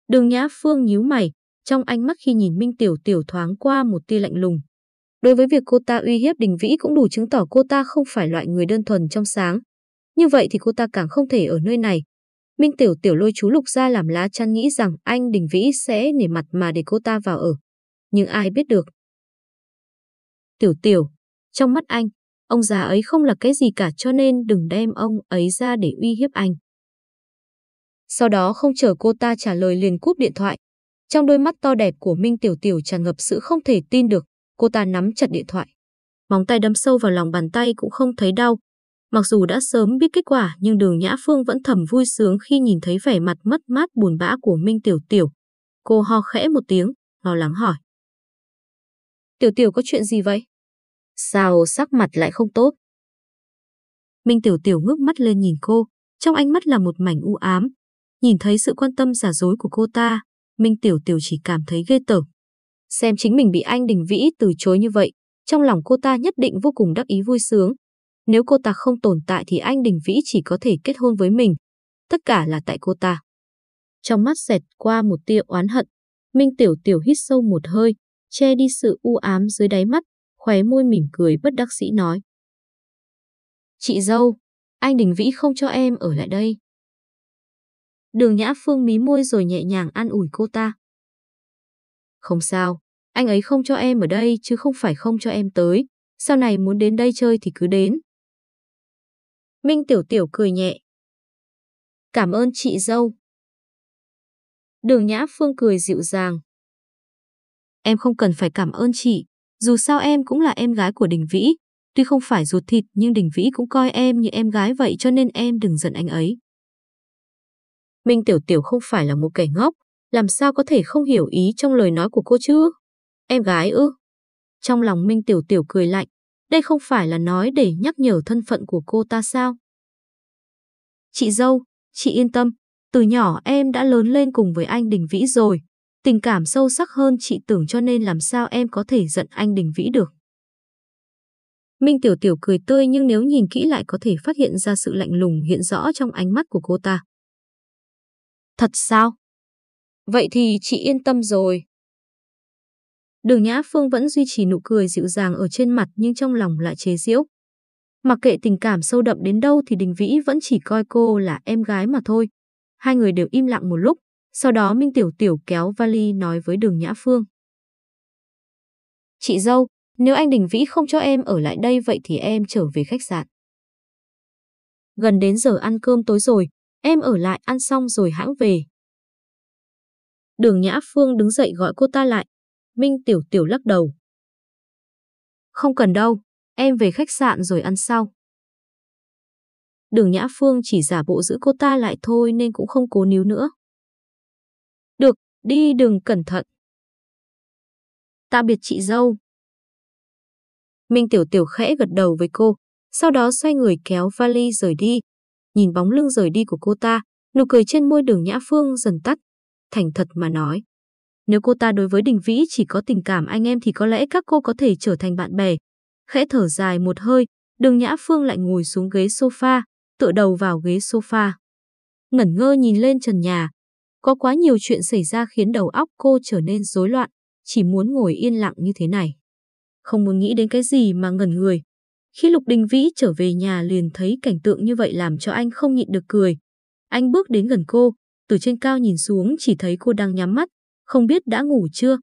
Đường Nhã Phương nhíu mày, trong ánh mắt khi nhìn Minh Tiểu Tiểu thoáng qua một tia lạnh lùng. Đối với việc cô ta uy hiếp Đình Vĩ cũng đủ chứng tỏ cô ta không phải loại người đơn thuần trong sáng. Như vậy thì cô ta càng không thể ở nơi này. Minh Tiểu Tiểu lôi chú Lục ra làm lá chắn nghĩ rằng anh Đình Vĩ sẽ nể mặt mà để cô ta vào ở. Nhưng ai biết được. Tiểu Tiểu, trong mắt anh, ông già ấy không là cái gì cả cho nên đừng đem ông ấy ra để uy hiếp anh. Sau đó không chờ cô ta trả lời liền cúp điện thoại. Trong đôi mắt to đẹp của Minh Tiểu Tiểu tràn ngập sự không thể tin được, cô ta nắm chặt điện thoại. Móng tay đâm sâu vào lòng bàn tay cũng không thấy đau. Mặc dù đã sớm biết kết quả nhưng đường Nhã Phương vẫn thầm vui sướng khi nhìn thấy vẻ mặt mất mát buồn bã của Minh Tiểu Tiểu. Cô ho khẽ một tiếng, lo lắng hỏi. Tiểu Tiểu có chuyện gì vậy? Sao sắc mặt lại không tốt? Minh Tiểu Tiểu ngước mắt lên nhìn cô, trong ánh mắt là một mảnh u ám. Nhìn thấy sự quan tâm giả dối của cô ta, Minh Tiểu Tiểu chỉ cảm thấy ghê tởm. Xem chính mình bị anh Đình Vĩ từ chối như vậy, trong lòng cô ta nhất định vô cùng đắc ý vui sướng. Nếu cô ta không tồn tại thì anh Đình Vĩ chỉ có thể kết hôn với mình. Tất cả là tại cô ta. Trong mắt xẹt qua một tia oán hận, Minh Tiểu Tiểu hít sâu một hơi, che đi sự u ám dưới đáy mắt, khóe môi mỉm cười bất đắc sĩ nói. Chị dâu, anh Đình Vĩ không cho em ở lại đây. Đường Nhã Phương mí môi rồi nhẹ nhàng an ủi cô ta. Không sao, anh ấy không cho em ở đây chứ không phải không cho em tới. Sau này muốn đến đây chơi thì cứ đến. Minh Tiểu Tiểu cười nhẹ. Cảm ơn chị dâu. Đường Nhã Phương cười dịu dàng. Em không cần phải cảm ơn chị, dù sao em cũng là em gái của Đình Vĩ. Tuy không phải ruột thịt nhưng Đình Vĩ cũng coi em như em gái vậy cho nên em đừng giận anh ấy. Minh Tiểu Tiểu không phải là một kẻ ngốc, làm sao có thể không hiểu ý trong lời nói của cô chứ? Em gái ư? Trong lòng Minh Tiểu Tiểu cười lạnh, đây không phải là nói để nhắc nhở thân phận của cô ta sao? Chị dâu, chị yên tâm, từ nhỏ em đã lớn lên cùng với anh Đình Vĩ rồi. Tình cảm sâu sắc hơn chị tưởng cho nên làm sao em có thể giận anh Đình Vĩ được. Minh Tiểu Tiểu cười tươi nhưng nếu nhìn kỹ lại có thể phát hiện ra sự lạnh lùng hiện rõ trong ánh mắt của cô ta. Thật sao? Vậy thì chị yên tâm rồi. Đường Nhã Phương vẫn duy trì nụ cười dịu dàng ở trên mặt nhưng trong lòng lại chế giễu. Mặc kệ tình cảm sâu đậm đến đâu thì Đình Vĩ vẫn chỉ coi cô là em gái mà thôi. Hai người đều im lặng một lúc, sau đó Minh Tiểu Tiểu kéo vali nói với Đường Nhã Phương. Chị dâu, nếu anh Đình Vĩ không cho em ở lại đây vậy thì em trở về khách sạn. Gần đến giờ ăn cơm tối rồi, em ở lại ăn xong rồi hãng về. Đường Nhã Phương đứng dậy gọi cô ta lại. Minh Tiểu Tiểu lắc đầu. Không cần đâu, em về khách sạn rồi ăn sau. Đường Nhã Phương chỉ giả bộ giữ cô ta lại thôi nên cũng không cố níu nữa. Đi đừng cẩn thận. Tạm biệt chị dâu. Minh Tiểu Tiểu khẽ gật đầu với cô, sau đó xoay người kéo vali rời đi. Nhìn bóng lưng rời đi của cô ta, nụ cười trên môi đường Nhã Phương dần tắt. Thành thật mà nói, nếu cô ta đối với Đình Vĩ chỉ có tình cảm anh em thì có lẽ các cô có thể trở thành bạn bè. Khẽ thở dài một hơi, đường Nhã Phương lại ngồi xuống ghế sofa, tựa đầu vào ghế sofa. Ngẩn ngơ nhìn lên trần nhà. Có quá nhiều chuyện xảy ra khiến đầu óc cô trở nên rối loạn, chỉ muốn ngồi yên lặng như thế này. Không muốn nghĩ đến cái gì mà ngẩn người. Khi Lục Đình Vĩ trở về nhà liền thấy cảnh tượng như vậy làm cho anh không nhịn được cười. Anh bước đến gần cô, từ trên cao nhìn xuống chỉ thấy cô đang nhắm mắt, không biết đã ngủ chưa.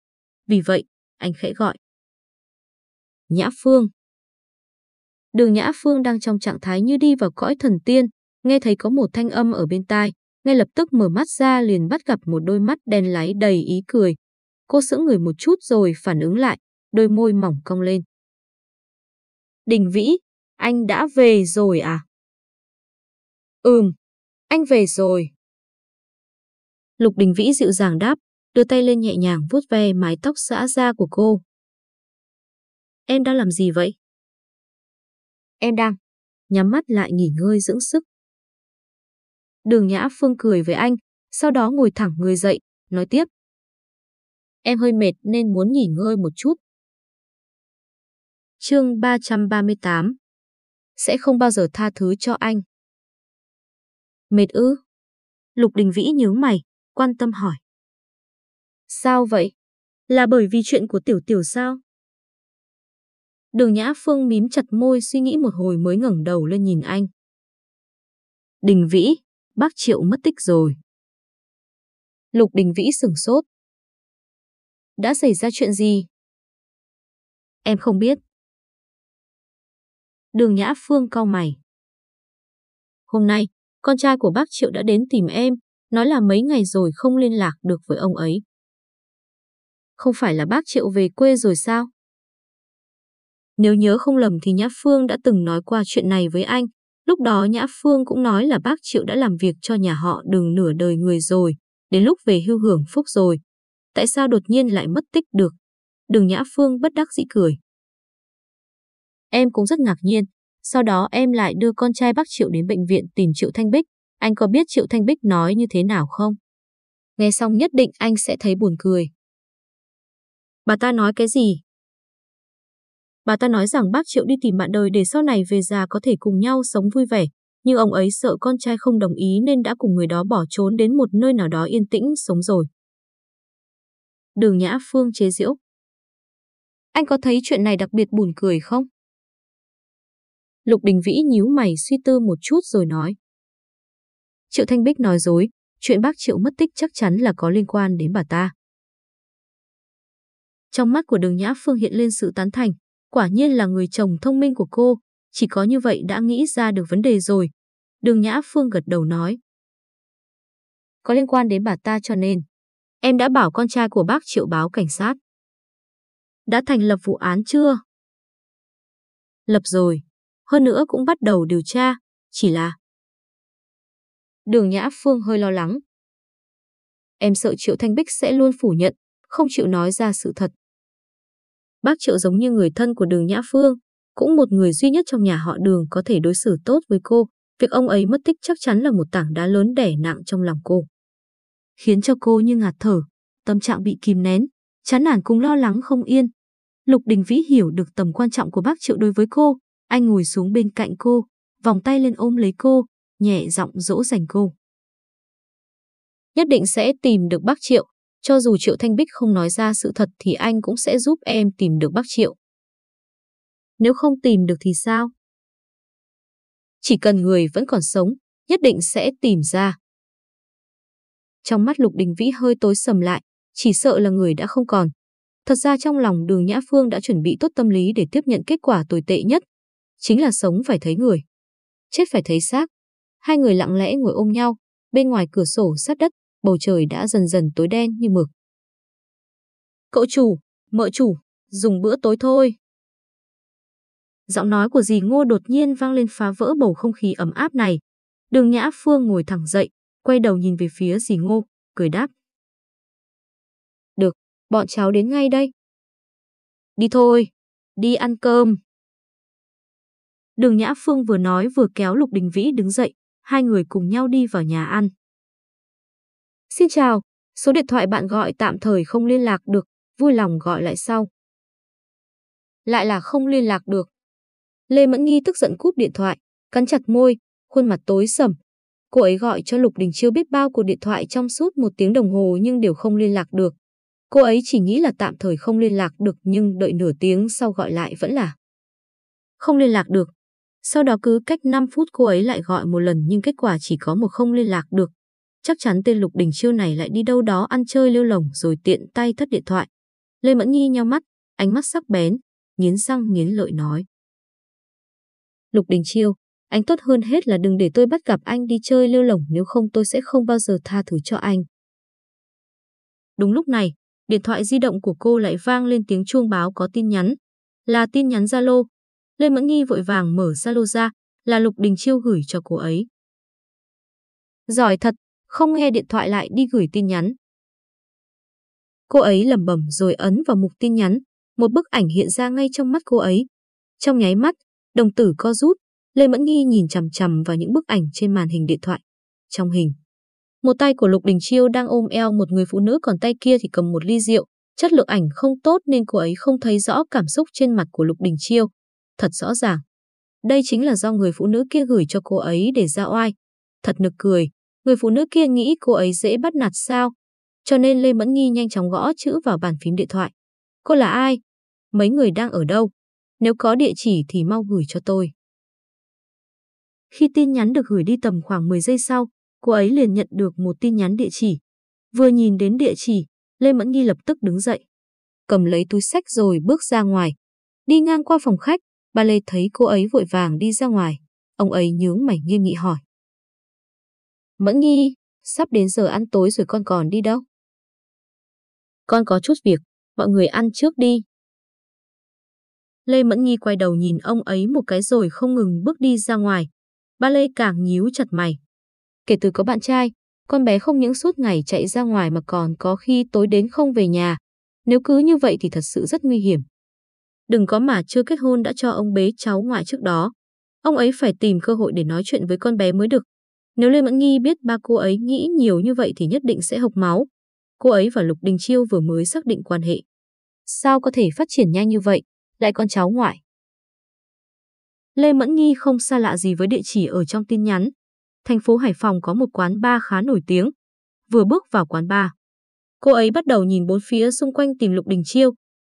Vì vậy, anh khẽ gọi. Nhã Phương. Đường Nhã Phương đang trong trạng thái như đi vào cõi thần tiên, nghe thấy có một thanh âm ở bên tai, ngay lập tức mở mắt ra liền bắt gặp một đôi mắt đen láy đầy ý cười. Cô sững người một chút rồi phản ứng lại, đôi môi mỏng cong lên. Đình Vĩ, anh đã về rồi à? Ừm, anh về rồi. Lục Đình Vĩ dịu dàng đáp, đưa tay lên nhẹ nhàng vuốt ve mái tóc xõa ra của cô. Em đang làm gì vậy? Em đang nhắm mắt lại nghỉ ngơi dưỡng sức. Đường Nhã Phương cười với anh, sau đó ngồi thẳng người dậy, nói tiếp. Em hơi mệt nên muốn nghỉ ngơi một chút. Chương 338 Sẽ không bao giờ tha thứ cho anh. Mệt ư? Lục Đình Vĩ nhớ mày, quan tâm hỏi. Sao vậy? Là bởi vì chuyện của Tiểu Tiểu sao? Đường Nhã Phương mím chặt môi suy nghĩ một hồi mới ngẩng đầu lên nhìn anh. Đình Vĩ, bác Triệu mất tích rồi. Lục Đình Vĩ sửng sốt. Đã xảy ra chuyện gì? Em không biết. Đường Nhã Phương cau mày. Hôm nay, con trai của bác Triệu đã đến tìm em, nói là mấy ngày rồi không liên lạc được với ông ấy. Không phải là bác Triệu về quê rồi sao? Nếu nhớ không lầm thì Nhã Phương đã từng nói qua chuyện này với anh. Lúc đó Nhã Phương cũng nói là bác Triệu đã làm việc cho nhà họ đường nửa đời người rồi, đến lúc về hưu hưởng phúc rồi. Tại sao đột nhiên lại mất tích được? Đường Nhã Phương bất đắc dĩ cười. Em cũng rất ngạc nhiên. Sau đó em lại đưa con trai bác Triệu đến bệnh viện tìm Triệu Thanh Bích. Anh có biết Triệu Thanh Bích nói như thế nào không? Nghe xong nhất định anh sẽ thấy buồn cười. Bà ta nói cái gì? Bà ta nói rằng bác Triệu đi tìm bạn đời để sau này về già có thể cùng nhau sống vui vẻ, nhưng ông ấy sợ con trai không đồng ý nên đã cùng người đó bỏ trốn đến một nơi nào đó yên tĩnh sống rồi. Đường Nhã Phương chế giễu. Anh có thấy chuyện này đặc biệt buồn cười không? Lục Đình Vĩ nhíu mày suy tư một chút rồi nói. Triệu Thanh Bích nói dối, chuyện bác Triệu mất tích chắc chắn là có liên quan đến bà ta. Trong mắt của đường Nhã Phương hiện lên sự tán thành, quả nhiên là người chồng thông minh của cô, chỉ có như vậy đã nghĩ ra được vấn đề rồi. Đường Nhã Phương gật đầu nói. Có liên quan đến bà ta cho nên, em đã bảo con trai của bác triệu báo cảnh sát. Đã thành lập vụ án chưa? Lập rồi, hơn nữa cũng bắt đầu điều tra, chỉ là... Đường Nhã Phương hơi lo lắng. Em sợ Triệu Thanh Bích sẽ luôn phủ nhận, không chịu nói ra sự thật. Bác Triệu giống như người thân của đường Nhã Phương, cũng một người duy nhất trong nhà họ đường có thể đối xử tốt với cô. Việc ông ấy mất tích chắc chắn là một tảng đá lớn đẻ nặng trong lòng cô. Khiến cho cô như ngạt thở, tâm trạng bị kìm nén, chán nản cùng lo lắng không yên. Lục Đình Vĩ hiểu được tầm quan trọng của bác Triệu đối với cô, anh ngồi xuống bên cạnh cô, vòng tay lên ôm lấy cô, nhẹ giọng dỗ dành cô. Nhất định sẽ tìm được bác Triệu, cho dù Triệu Thanh Bích không nói ra sự thật thì anh cũng sẽ giúp em tìm được bác Triệu. Nếu không tìm được thì sao? Chỉ cần người vẫn còn sống, nhất định sẽ tìm ra. Trong mắt Lục Đình Vĩ hơi tối sầm lại, chỉ sợ là người đã không còn. Thật ra trong lòng đường Nhã Phương đã chuẩn bị tốt tâm lý để tiếp nhận kết quả tồi tệ nhất. Chính là sống phải thấy người. Chết phải thấy xác. Hai người lặng lẽ ngồi ôm nhau, bên ngoài cửa sổ sát đất, bầu trời đã dần dần tối đen như mực. Cậu chủ, mợ chủ, dùng bữa tối thôi. Giọng nói của dì Ngô đột nhiên vang lên phá vỡ bầu không khí ấm áp này. Đường Nhã Phương ngồi thẳng dậy, quay đầu nhìn về phía dì Ngô, cười đáp. Được, bọn cháu đến ngay đây. Đi thôi, đi ăn cơm. Đường Nhã Phương vừa nói vừa kéo Lục Đình Vĩ đứng dậy, hai người cùng nhau đi vào nhà ăn. Xin chào, số điện thoại bạn gọi tạm thời không liên lạc được, vui lòng gọi lại sau. Lại là không liên lạc được. Lê Mẫn Nghi tức giận cúp điện thoại, cắn chặt môi, khuôn mặt tối sầm. Cô ấy gọi cho Lục Đình Chiêu biết bao cuộc điện thoại trong suốt một tiếng đồng hồ nhưng đều không liên lạc được. Cô ấy chỉ nghĩ là tạm thời không liên lạc được nhưng đợi nửa tiếng sau gọi lại vẫn là không liên lạc được. Sau đó cứ cách 5 phút cô ấy lại gọi một lần nhưng kết quả chỉ có một không liên lạc được. Chắc chắn tên Lục Đình Chiêu này lại đi đâu đó ăn chơi lêu lồng rồi tiện tay thất điện thoại. Lê Mẫn Nhi nhau mắt, ánh mắt sắc bén, nghiến răng nghiến lợi nói. Lục Đình Chiêu, anh tốt hơn hết là đừng để tôi bắt gặp anh đi chơi lêu lồng nếu không tôi sẽ không bao giờ tha thứ cho anh. Đúng lúc này, điện thoại di động của cô lại vang lên tiếng chuông báo có tin nhắn. Là tin nhắn Zalo. Lê Mẫn Nghi vội vàng mở Zalo ra, là Lục Đình Chiêu gửi cho cô ấy. Giỏi thật, không nghe điện thoại lại đi gửi tin nhắn. Cô ấy lẩm bẩm rồi ấn vào mục tin nhắn, một bức ảnh hiện ra ngay trong mắt cô ấy. Trong nháy mắt, đồng tử co rút, Lê Mẫn Nghi nhìn chằm chằm vào những bức ảnh trên màn hình điện thoại. Trong hình, một tay của Lục Đình Chiêu đang ôm eo một người phụ nữ còn tay kia thì cầm một ly rượu. Chất lượng ảnh không tốt nên cô ấy không thấy rõ cảm xúc trên mặt của Lục Đình Chiêu. Thật rõ ràng. Đây chính là do người phụ nữ kia gửi cho cô ấy để ra oai. Thật nực cười, người phụ nữ kia nghĩ cô ấy dễ bắt nạt sao. Cho nên Lê Mẫn Nghi nhanh chóng gõ chữ vào bàn phím điện thoại. Cô là ai? Mấy người đang ở đâu? Nếu có địa chỉ thì mau gửi cho tôi. Khi tin nhắn được gửi đi tầm khoảng 10 giây sau, cô ấy liền nhận được một tin nhắn địa chỉ. Vừa nhìn đến địa chỉ, Lê Mẫn Nghi lập tức đứng dậy. Cầm lấy túi sách rồi bước ra ngoài. Đi ngang qua phòng khách, ba Lê thấy cô ấy vội vàng đi ra ngoài. Ông ấy nhướng mày nghiêm nghị hỏi. Mẫn Nghi, sắp đến giờ ăn tối rồi con còn đi đâu? Con có chút việc, mọi người ăn trước đi. Lê Mẫn Nghi quay đầu nhìn ông ấy một cái rồi không ngừng bước đi ra ngoài. Ba Lê càng nhíu chặt mày. Kể từ có bạn trai, con bé không những suốt ngày chạy ra ngoài mà còn có khi tối đến không về nhà. Nếu cứ như vậy thì thật sự rất nguy hiểm. Đừng có mà chưa kết hôn đã cho ông bế cháu ngoại trước đó. Ông ấy phải tìm cơ hội để nói chuyện với con bé mới được. Nếu Lê Mẫn Nghi biết ba cô ấy nghĩ nhiều như vậy thì nhất định sẽ hộc máu. Cô ấy và Lục Đình Chiêu vừa mới xác định quan hệ. Sao có thể phát triển nhanh như vậy, lại con cháu ngoại? Lê Mẫn Nghi không xa lạ gì với địa chỉ ở trong tin nhắn. Thành phố Hải Phòng có một quán bar khá nổi tiếng. Vừa bước vào quán bar, cô ấy bắt đầu nhìn bốn phía xung quanh tìm Lục Đình Chiêu.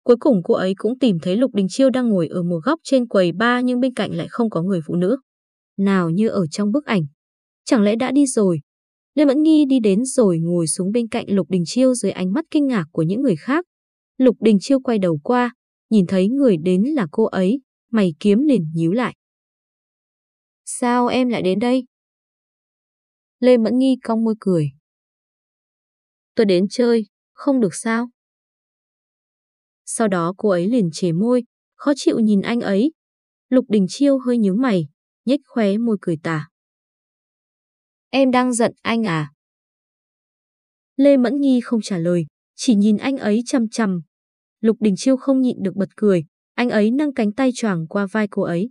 Cuối cùng cô ấy cũng tìm thấy Lục Đình Chiêu đang ngồi ở một góc trên quầy bar nhưng bên cạnh lại không có người phụ nữ. Nào như ở trong bức ảnh. Chẳng lẽ đã đi rồi? Lê Mẫn Nghi đi đến rồi ngồi xuống bên cạnh Lục Đình Chiêu dưới ánh mắt kinh ngạc của những người khác. Lục Đình Chiêu quay đầu qua, nhìn thấy người đến là cô ấy, mày kiếm liền nhíu lại. Sao em lại đến đây? Lê Mẫn Nghi cong môi cười. Tôi đến chơi, không được sao? Sau đó cô ấy liền chề môi, khó chịu nhìn anh ấy. Lục Đình Chiêu hơi nhướng mày, nhếch khóe môi cười tà. Em đang giận anh à? Lê Mẫn Nghi không trả lời, chỉ nhìn anh ấy chăm chăm. Lục Đình Chiêu không nhịn được bật cười, anh ấy nâng cánh tay choàng qua vai cô ấy.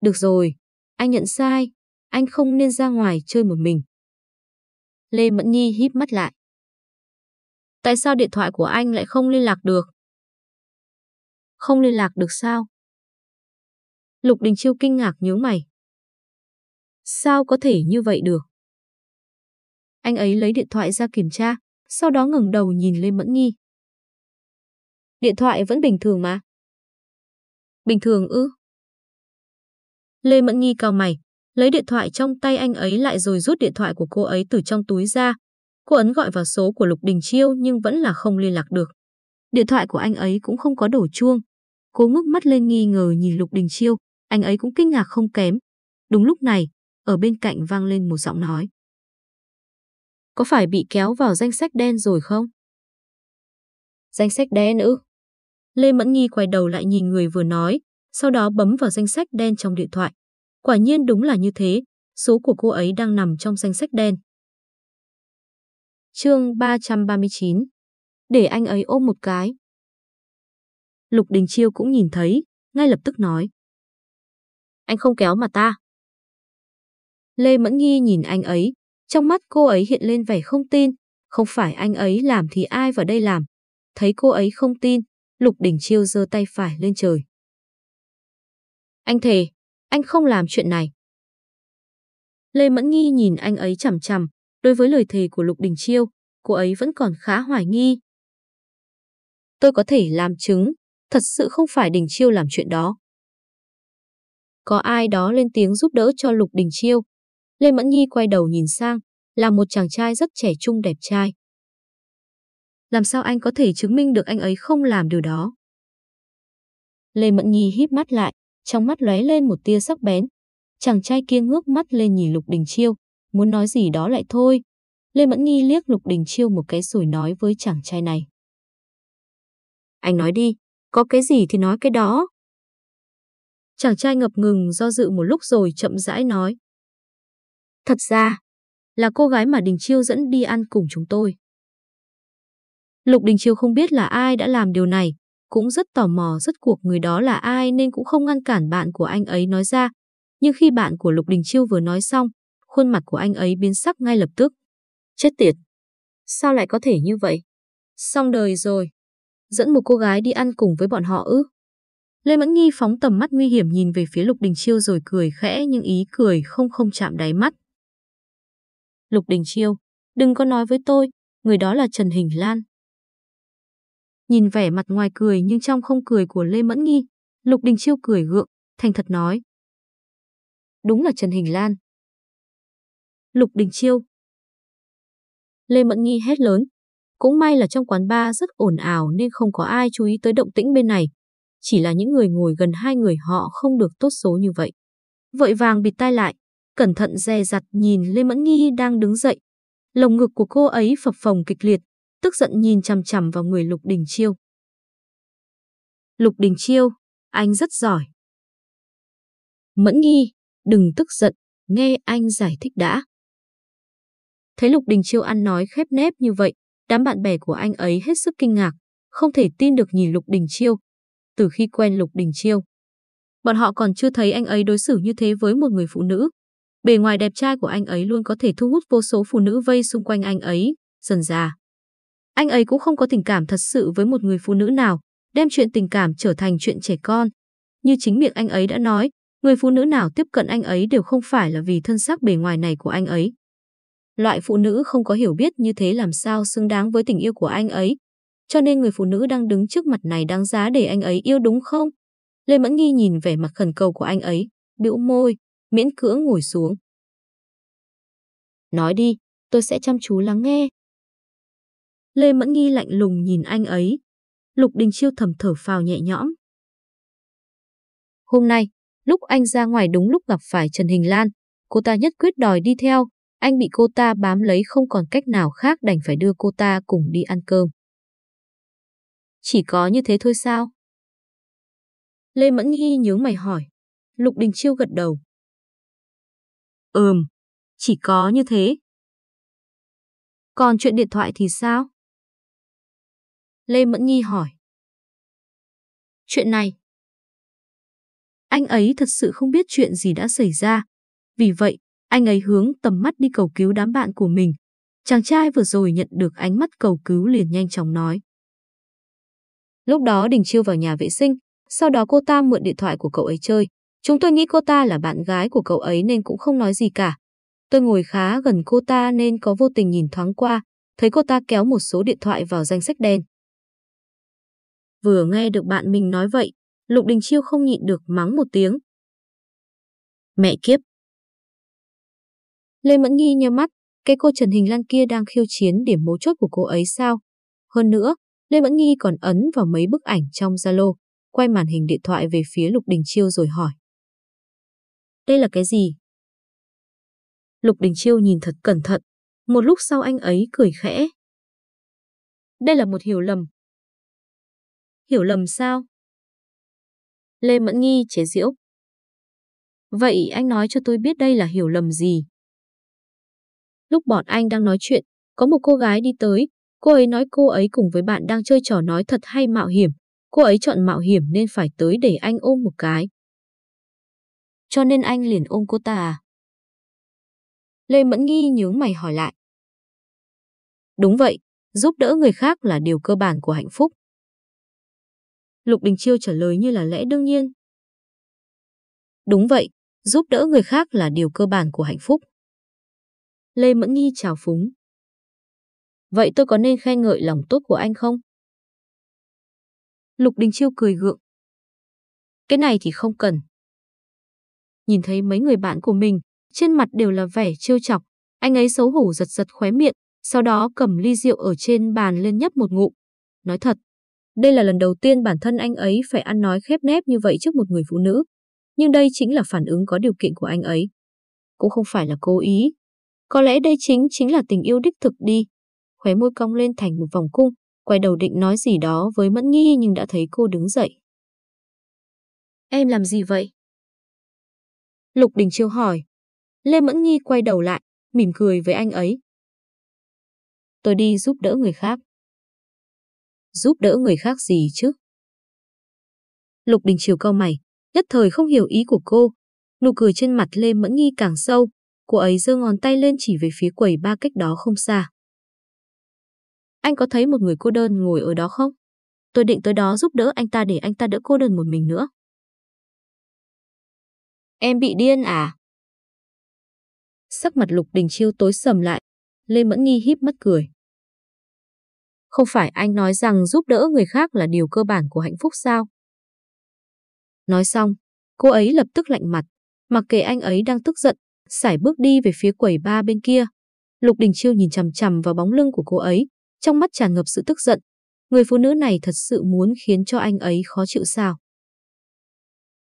Được rồi, anh nhận sai, anh không nên ra ngoài chơi một mình. Lê Mẫn Nhi híp mắt lại. Tại sao điện thoại của anh lại không liên lạc được? Không liên lạc được sao? Lục Đình Chiêu kinh ngạc nhướng mày. Sao có thể như vậy được? Anh ấy lấy điện thoại ra kiểm tra, sau đó ngẩng đầu nhìn Lê Mẫn Nghi. Điện thoại vẫn bình thường mà. Bình thường ư? Lê Mẫn Nghi cao mày, lấy điện thoại trong tay anh ấy lại rồi rút điện thoại của cô ấy từ trong túi ra. Cô ấn gọi vào số của Lục Đình Chiêu nhưng vẫn là không liên lạc được. Điện thoại của anh ấy cũng không có đổ chuông. Cô ngước mắt lên nghi ngờ nhìn Lục Đình Chiêu, anh ấy cũng kinh ngạc không kém. Đúng lúc này, ở bên cạnh vang lên một giọng nói. Có phải bị kéo vào danh sách đen rồi không? Danh sách đen ư? Lê Mẫn Nhi quay đầu lại nhìn người vừa nói, sau đó bấm vào danh sách đen trong điện thoại. Quả nhiên đúng là như thế, số của cô ấy đang nằm trong danh sách đen. Chương 339 Để anh ấy ôm một cái. Lục Đình Chiêu cũng nhìn thấy, ngay lập tức nói. Anh không kéo mà ta. Lê Mẫn Nghi nhìn anh ấy, trong mắt cô ấy hiện lên vẻ không tin, không phải anh ấy làm thì ai vào đây làm. Thấy cô ấy không tin, Lục Đình Chiêu giơ tay phải lên trời. Anh thề, anh không làm chuyện này. Lê Mẫn Nghi nhìn anh ấy chằm chằm, đối với lời thề của Lục Đình Chiêu, cô ấy vẫn còn khá hoài nghi. Tôi có thể làm chứng, thật sự không phải Đình Chiêu làm chuyện đó. Có ai đó lên tiếng giúp đỡ cho Lục Đình Chiêu. Lê Mẫn Nhi quay đầu nhìn sang, là một chàng trai rất trẻ trung đẹp trai. Làm sao anh có thể chứng minh được anh ấy không làm điều đó? Lê Mẫn Nhi híp mắt lại, trong mắt lóe lên một tia sắc bén. Chàng trai kia ngước mắt lên nhìn Lục Đình Chiêu, muốn nói gì đó lại thôi. Lê Mẫn Nhi liếc Lục Đình Chiêu một cái rồi nói với chàng trai này. Anh nói đi, có cái gì thì nói cái đó. Chàng trai ngập ngừng do dự một lúc rồi chậm rãi nói. Thật ra, là cô gái mà Đình Chiêu dẫn đi ăn cùng chúng tôi. Lục Đình Chiêu không biết là ai đã làm điều này, cũng rất tò mò rất cuộc người đó là ai nên cũng không ngăn cản bạn của anh ấy nói ra. Nhưng khi bạn của Lục Đình Chiêu vừa nói xong, khuôn mặt của anh ấy biến sắc ngay lập tức. Chết tiệt! Sao lại có thể như vậy? Xong đời rồi. Dẫn một cô gái đi ăn cùng với bọn họ ư? Lê Mẫn Nghi phóng tầm mắt nguy hiểm nhìn về phía Lục Đình Chiêu rồi cười khẽ nhưng ý cười không không chạm đáy mắt. Lục Đình Chiêu, đừng có nói với tôi, người đó là Trần Hình Lan. Nhìn vẻ mặt ngoài cười nhưng trong không cười của Lê Mẫn Nghi, Lục Đình Chiêu cười gượng, thành thật nói. Đúng là Trần Hình Lan. Lục Đình Chiêu. Lê Mẫn Nghi hét lớn. Cũng may là trong quán bar rất ồn ào nên không có ai chú ý tới động tĩnh bên này. Chỉ là những người ngồi gần hai người họ không được tốt số như vậy. Vội vàng bịt tai lại, cẩn thận dè dặt nhìn Lê Mẫn Nghi đang đứng dậy. Lồng ngực của cô ấy phập phồng kịch liệt, tức giận nhìn chằm chằm vào người Lục Đình Chiêu. Lục Đình Chiêu, anh rất giỏi. Mẫn Nghi, đừng tức giận, nghe anh giải thích đã. Thấy Lục Đình Chiêu ăn nói khép nép như vậy, đám bạn bè của anh ấy hết sức kinh ngạc, không thể tin được nhìn Lục Đình Chiêu. Từ khi quen Lục Đình Chiêu, bọn họ còn chưa thấy anh ấy đối xử như thế với một người phụ nữ. Bề ngoài đẹp trai của anh ấy luôn có thể thu hút vô số phụ nữ vây xung quanh anh ấy, dần già. Anh ấy cũng không có tình cảm thật sự với một người phụ nữ nào, đem chuyện tình cảm trở thành chuyện trẻ con. Như chính miệng anh ấy đã nói, người phụ nữ nào tiếp cận anh ấy đều không phải là vì thân xác bề ngoài này của anh ấy. Loại phụ nữ không có hiểu biết như thế làm sao xứng đáng với tình yêu của anh ấy. Cho nên người phụ nữ đang đứng trước mặt này đáng giá để anh ấy yêu đúng không? Lê Mẫn Nghi nhìn vẻ mặt khẩn cầu của anh ấy, bĩu môi, miễn cưỡng ngồi xuống. Nói đi, tôi sẽ chăm chú lắng nghe. Lê Mẫn Nghi lạnh lùng nhìn anh ấy. Lục Đình Chiêu thầm thở phào nhẹ nhõm. Hôm nay, lúc anh ra ngoài đúng lúc gặp phải Trần Hình Lan, cô ta nhất quyết đòi đi theo, anh bị cô ta bám lấy không còn cách nào khác đành phải đưa cô ta cùng đi ăn cơm. Chỉ có như thế thôi sao? Lê Mẫn Nghi nhớ mày hỏi. Lục Đình Chiêu gật đầu. Ừm, chỉ có như thế. Còn chuyện điện thoại thì sao? Lê Mẫn Nhi hỏi. Chuyện này. Anh ấy thật sự không biết chuyện gì đã xảy ra. Vì vậy, anh ấy hướng tầm mắt đi cầu cứu đám bạn của mình. Chàng trai vừa rồi nhận được ánh mắt cầu cứu liền nhanh chóng nói. Lúc đó Đình Chiêu vào nhà vệ sinh, sau đó cô ta mượn điện thoại của cậu ấy chơi. Chúng tôi nghĩ cô ta là bạn gái của cậu ấy nên cũng không nói gì cả. Tôi ngồi khá gần cô ta nên có vô tình nhìn thoáng qua, thấy cô ta kéo một số điện thoại vào danh sách đen. Vừa nghe được bạn mình nói vậy, Lục Đình Chiêu không nhịn được mắng một tiếng. Mẹ kiếp! Lê Mẫn Nghi nhớ mắt, cái cô Trần Hình Lan kia đang khiêu chiến điểm mấu chốt của cô ấy sao? Hơn nữa, Lê Mẫn Nghi còn ấn vào mấy bức ảnh trong Zalo, quay màn hình điện thoại về phía Lục Đình Chiêu rồi hỏi. Đây là cái gì? Lục Đình Chiêu nhìn thật cẩn thận, một lúc sau anh ấy cười khẽ. Đây là một hiểu lầm. Hiểu lầm sao? Lê Mẫn Nghi chế giễu. Vậy anh nói cho tôi biết đây là hiểu lầm gì? Lúc bọn anh đang nói chuyện, có một cô gái đi tới, cô ấy nói cô ấy cùng với bạn đang chơi trò nói thật hay mạo hiểm, cô ấy chọn mạo hiểm nên phải tới để anh ôm một cái. Cho nên anh liền ôm cô ta à? Lê Mẫn Nghi nhướng mày hỏi lại. Đúng vậy, giúp đỡ người khác là điều cơ bản của hạnh phúc. Lục Đình Chiêu trả lời như là lẽ đương nhiên. Đúng vậy, giúp đỡ người khác là điều cơ bản của hạnh phúc. Lê Mẫn Nghi chào phúng. Vậy tôi có nên khen ngợi lòng tốt của anh không? Lục Đình Chiêu cười gượng. Cái này thì không cần. Nhìn thấy mấy người bạn của mình, trên mặt đều là vẻ trêu chọc, anh ấy xấu hổ giật giật khóe miệng, sau đó cầm ly rượu ở trên bàn lên nhấp một ngụm. Nói thật, đây là lần đầu tiên bản thân anh ấy phải ăn nói khép nép như vậy trước một người phụ nữ. Nhưng đây chính là phản ứng có điều kiện của anh ấy. Cũng không phải là cố ý. Có lẽ đây chính chính là tình yêu đích thực đi. Khóe môi cong lên thành một vòng cung, quay đầu định nói gì đó với Mẫn Nghi nhưng đã thấy cô đứng dậy. Em làm gì vậy? Lục Đình Chiêu hỏi. Lê Mẫn Nghi quay đầu lại, mỉm cười với anh ấy. Tôi đi giúp đỡ người khác. Giúp đỡ người khác gì chứ? Lục Đình Chiều cau mày, nhất thời không hiểu ý của cô. Nụ cười trên mặt Lê Mẫn Nghi càng sâu, cô ấy giơ ngón tay lên chỉ về phía quầy ba cách đó không xa. Anh có thấy một người cô đơn ngồi ở đó không? Tôi định tới đó giúp đỡ anh ta để anh ta đỡ cô đơn một mình nữa. Em bị điên à? Sắc mặt Lục Đình Chiêu tối sầm lại, Lê Mẫn Nghi híp mắt cười. Không phải anh nói rằng giúp đỡ người khác là điều cơ bản của hạnh phúc sao? Nói xong, cô ấy lập tức lạnh mặt, mặc kệ anh ấy đang tức giận, sải bước đi về phía quầy ba bên kia. Lục Đình Chiêu nhìn chằm chằm vào bóng lưng của cô ấy, trong mắt tràn ngập sự tức giận. Người phụ nữ này thật sự muốn khiến cho anh ấy khó chịu sao?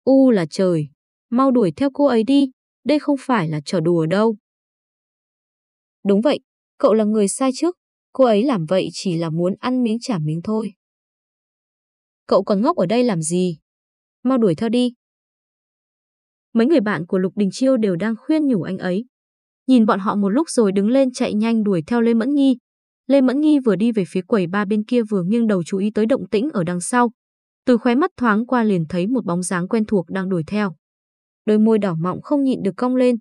U là trời, mau đuổi theo cô ấy đi, đây không phải là trò đùa đâu. Đúng vậy, cậu là người sai trước, cô ấy làm vậy chỉ là muốn ăn miếng trả miếng thôi. Cậu còn ngốc ở đây làm gì? Mau đuổi theo đi. Mấy người bạn của Lục Đình Chiêu đều đang khuyên nhủ anh ấy. Nhìn bọn họ một lúc rồi đứng lên chạy nhanh đuổi theo Lê Mẫn Nghi. Lê Mẫn Nghi vừa đi về phía quầy ba bên kia vừa nghiêng đầu chú ý tới động tĩnh ở đằng sau. Từ khóe mắt thoáng qua liền thấy một bóng dáng quen thuộc đang đuổi theo. Đôi môi đỏ mọng không nhịn được cong lên.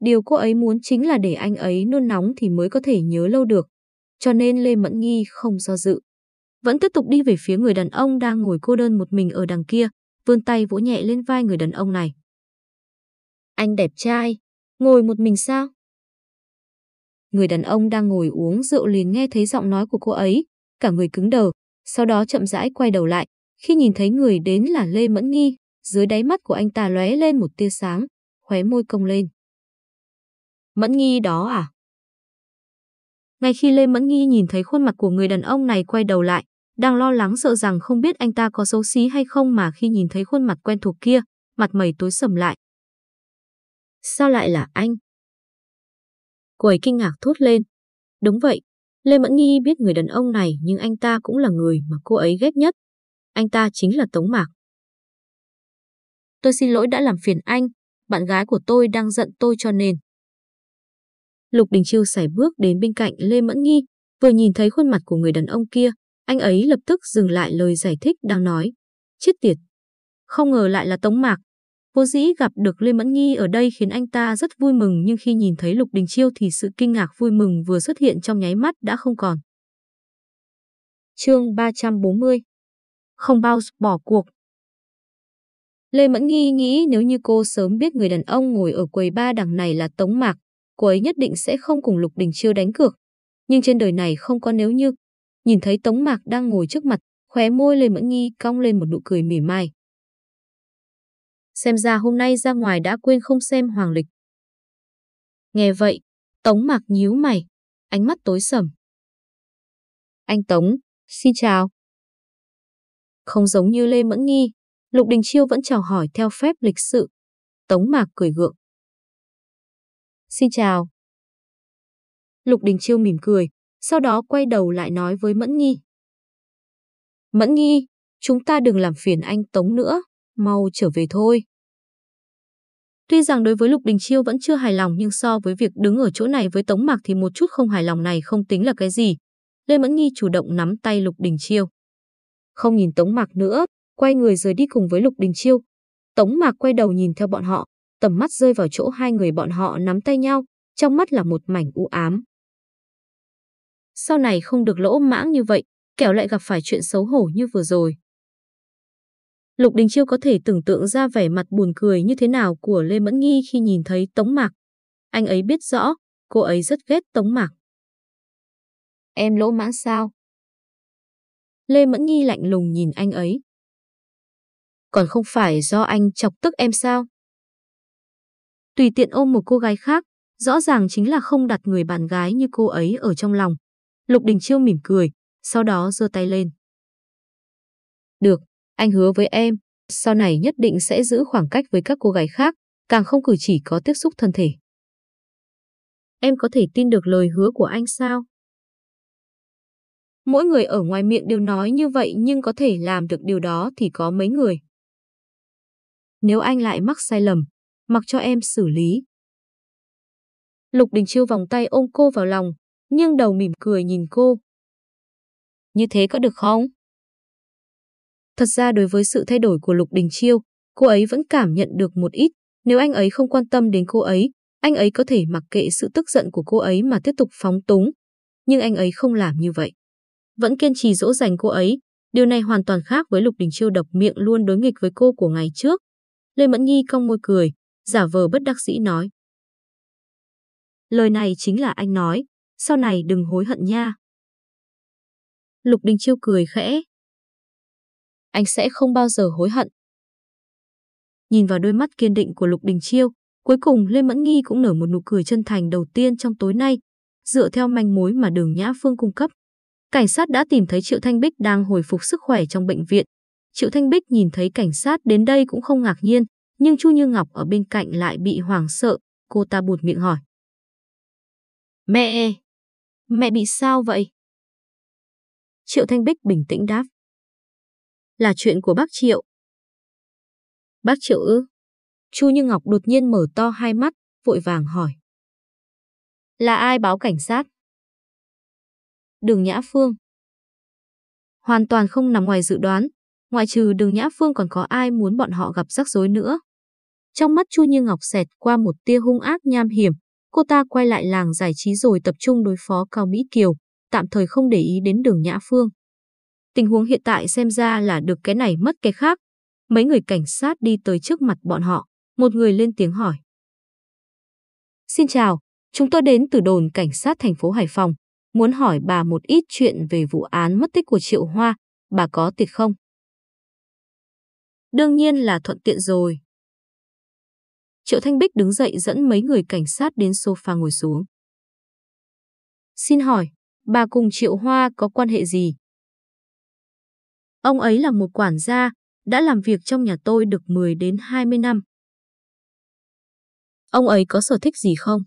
Điều cô ấy muốn chính là để anh ấy nôn nóng thì mới có thể nhớ lâu được. Cho nên Lê Mẫn Nghi không do dự. Vẫn tiếp tục đi về phía người đàn ông đang ngồi cô đơn một mình ở đằng kia, vươn tay vỗ nhẹ lên vai người đàn ông này. Anh đẹp trai, ngồi một mình sao? Người đàn ông đang ngồi uống rượu liền nghe thấy giọng nói của cô ấy, cả người cứng đờ, sau đó chậm rãi quay đầu lại, khi nhìn thấy người đến là Lê Mẫn Nghi, dưới đáy mắt của anh ta lóe lên một tia sáng, khóe môi cong lên. Mẫn Nghi đó à? Ngay khi Lê Mẫn Nghi nhìn thấy khuôn mặt của người đàn ông này quay đầu lại, đang lo lắng sợ rằng không biết anh ta có xấu xí hay không mà khi nhìn thấy khuôn mặt quen thuộc kia, mặt mày tối sầm lại. Sao lại là anh? Cô ấy kinh ngạc thốt lên. Đúng vậy, Lê Mẫn Nghi biết người đàn ông này nhưng anh ta cũng là người mà cô ấy ghét nhất. Anh ta chính là Tống Mạc. Tôi xin lỗi đã làm phiền anh, bạn gái của tôi đang giận tôi cho nên. Lục Đình Chiêu sải bước đến bên cạnh Lê Mẫn Nghi, vừa nhìn thấy khuôn mặt của người đàn ông kia, anh ấy lập tức dừng lại lời giải thích đang nói. Chết tiệt! Không ngờ lại là Tống Mạc. Vô dĩ gặp được Lê Mẫn Nghi ở đây khiến anh ta rất vui mừng nhưng khi nhìn thấy Lục Đình Chiêu thì sự kinh ngạc vui mừng vừa xuất hiện trong nháy mắt đã không còn. Chương 340 Không bao bỏ cuộc Lê Mẫn Nghi nghĩ nếu như cô sớm biết người đàn ông ngồi ở quầy ba đằng này là Tống Mạc, cô ấy nhất định sẽ không cùng Lục Đình Chiêu đánh cược. nhưng trên đời này không có nếu như. Nhìn thấy Tống Mạc đang ngồi trước mặt, khóe môi Lê Mẫn Nghi cong lên một nụ cười mỉm mai. Xem ra hôm nay ra ngoài đã quên không xem hoàng lịch. Nghe vậy, Tống Mạc nhíu mày, ánh mắt tối sầm. Anh Tống, xin chào. Không giống như Lê Mẫn Nghi, Lục Đình Chiêu vẫn chào hỏi theo phép lịch sự. Tống Mạc cười gượng. Xin chào. Lục Đình Chiêu mỉm cười, sau đó quay đầu lại nói với Mẫn Nghi. Mẫn Nghi, chúng ta đừng làm phiền anh Tống nữa, mau trở về thôi. Tuy rằng đối với Lục Đình Chiêu vẫn chưa hài lòng nhưng so với việc đứng ở chỗ này với Tống Mạc thì một chút không hài lòng này không tính là cái gì. Lê Mẫn Nghi chủ động nắm tay Lục Đình Chiêu. Không nhìn Tống Mạc nữa, quay người rời đi cùng với Lục Đình Chiêu. Tống Mạc quay đầu nhìn theo bọn họ, tầm mắt rơi vào chỗ hai người bọn họ nắm tay nhau, trong mắt là một mảnh u ám. Sau này không được lỗ mãng như vậy, kẻo lại gặp phải chuyện xấu hổ như vừa rồi. Lục Đình Chiêu có thể tưởng tượng ra vẻ mặt buồn cười như thế nào của Lê Mẫn Nghi khi nhìn thấy Tống Mạc. Anh ấy biết rõ, cô ấy rất ghét Tống Mạc. Em lỗ mãng sao? Lê Mẫn Nghi lạnh lùng nhìn anh ấy. Còn không phải do anh chọc tức em sao? Tùy tiện ôm một cô gái khác, rõ ràng chính là không đặt người bạn gái như cô ấy ở trong lòng. Lục Đình Chiêu mỉm cười, sau đó giơ tay lên. Được, anh hứa với em, sau này nhất định sẽ giữ khoảng cách với các cô gái khác, càng không cử chỉ có tiếp xúc thân thể. Em có thể tin được lời hứa của anh sao? Mỗi người ở ngoài miệng đều nói như vậy nhưng có thể làm được điều đó thì có mấy người. Nếu anh lại mắc sai lầm, mặc cho em xử lý. Lục Đình Chiêu vòng tay ôm cô vào lòng, nhưng đầu mỉm cười nhìn cô. Như thế có được không? Thật ra đối với sự thay đổi của Lục Đình Chiêu, cô ấy vẫn cảm nhận được một ít. Nếu anh ấy không quan tâm đến cô ấy, anh ấy có thể mặc kệ sự tức giận của cô ấy mà tiếp tục phóng túng. Nhưng anh ấy không làm như vậy. Vẫn kiên trì dỗ dành cô ấy. Điều này hoàn toàn khác với Lục Đình Chiêu độc miệng luôn đối nghịch với cô của ngày trước. Lê Mẫn Nhi cong môi cười, giả vờ bất đắc dĩ nói. Lời này chính là anh nói, sau này đừng hối hận nha. Lục Đình Chiêu cười khẽ. Anh sẽ không bao giờ hối hận. Nhìn vào đôi mắt kiên định của Lục Đình Chiêu, cuối cùng Lê Mẫn Nghi cũng nở một nụ cười chân thành đầu tiên trong tối nay, dựa theo manh mối mà Đường Nhã Phương cung cấp. Cảnh sát đã tìm thấy Triệu Thanh Bích đang hồi phục sức khỏe trong bệnh viện. Triệu Thanh Bích nhìn thấy cảnh sát đến đây cũng không ngạc nhiên, nhưng Chu Như Ngọc ở bên cạnh lại bị hoảng sợ, cô ta buột miệng hỏi. Mẹ! Mẹ bị sao vậy? Triệu Thanh Bích bình tĩnh đáp. Là chuyện của bác Triệu. Bác Triệu ư? Chu Như Ngọc đột nhiên mở to hai mắt, vội vàng hỏi. Là ai báo cảnh sát? Đường Nhã Phương. Hoàn toàn không nằm ngoài dự đoán, ngoại trừ đường Nhã Phương còn có ai muốn bọn họ gặp rắc rối nữa. Trong mắt Chu Như Ngọc xẹt qua một tia hung ác nham hiểm, cô ta quay lại làng giải trí rồi tập trung đối phó Cao Mỹ Kiều, tạm thời không để ý đến đường Nhã Phương. Tình huống hiện tại xem ra là được cái này mất cái khác. Mấy người cảnh sát đi tới trước mặt bọn họ, một người lên tiếng hỏi. Xin chào, chúng tôi đến từ đồn cảnh sát thành phố Hải Phòng, muốn hỏi bà một ít chuyện về vụ án mất tích của Triệu Hoa, bà có tiệt không? Đương nhiên là thuận tiện rồi. Triệu Thanh Bích đứng dậy dẫn mấy người cảnh sát đến sofa ngồi xuống. Xin hỏi, bà cùng Triệu Hoa có quan hệ gì? Ông ấy là một quản gia, đã làm việc trong nhà tôi được 10 đến 20 năm. Ông ấy có sở thích gì không?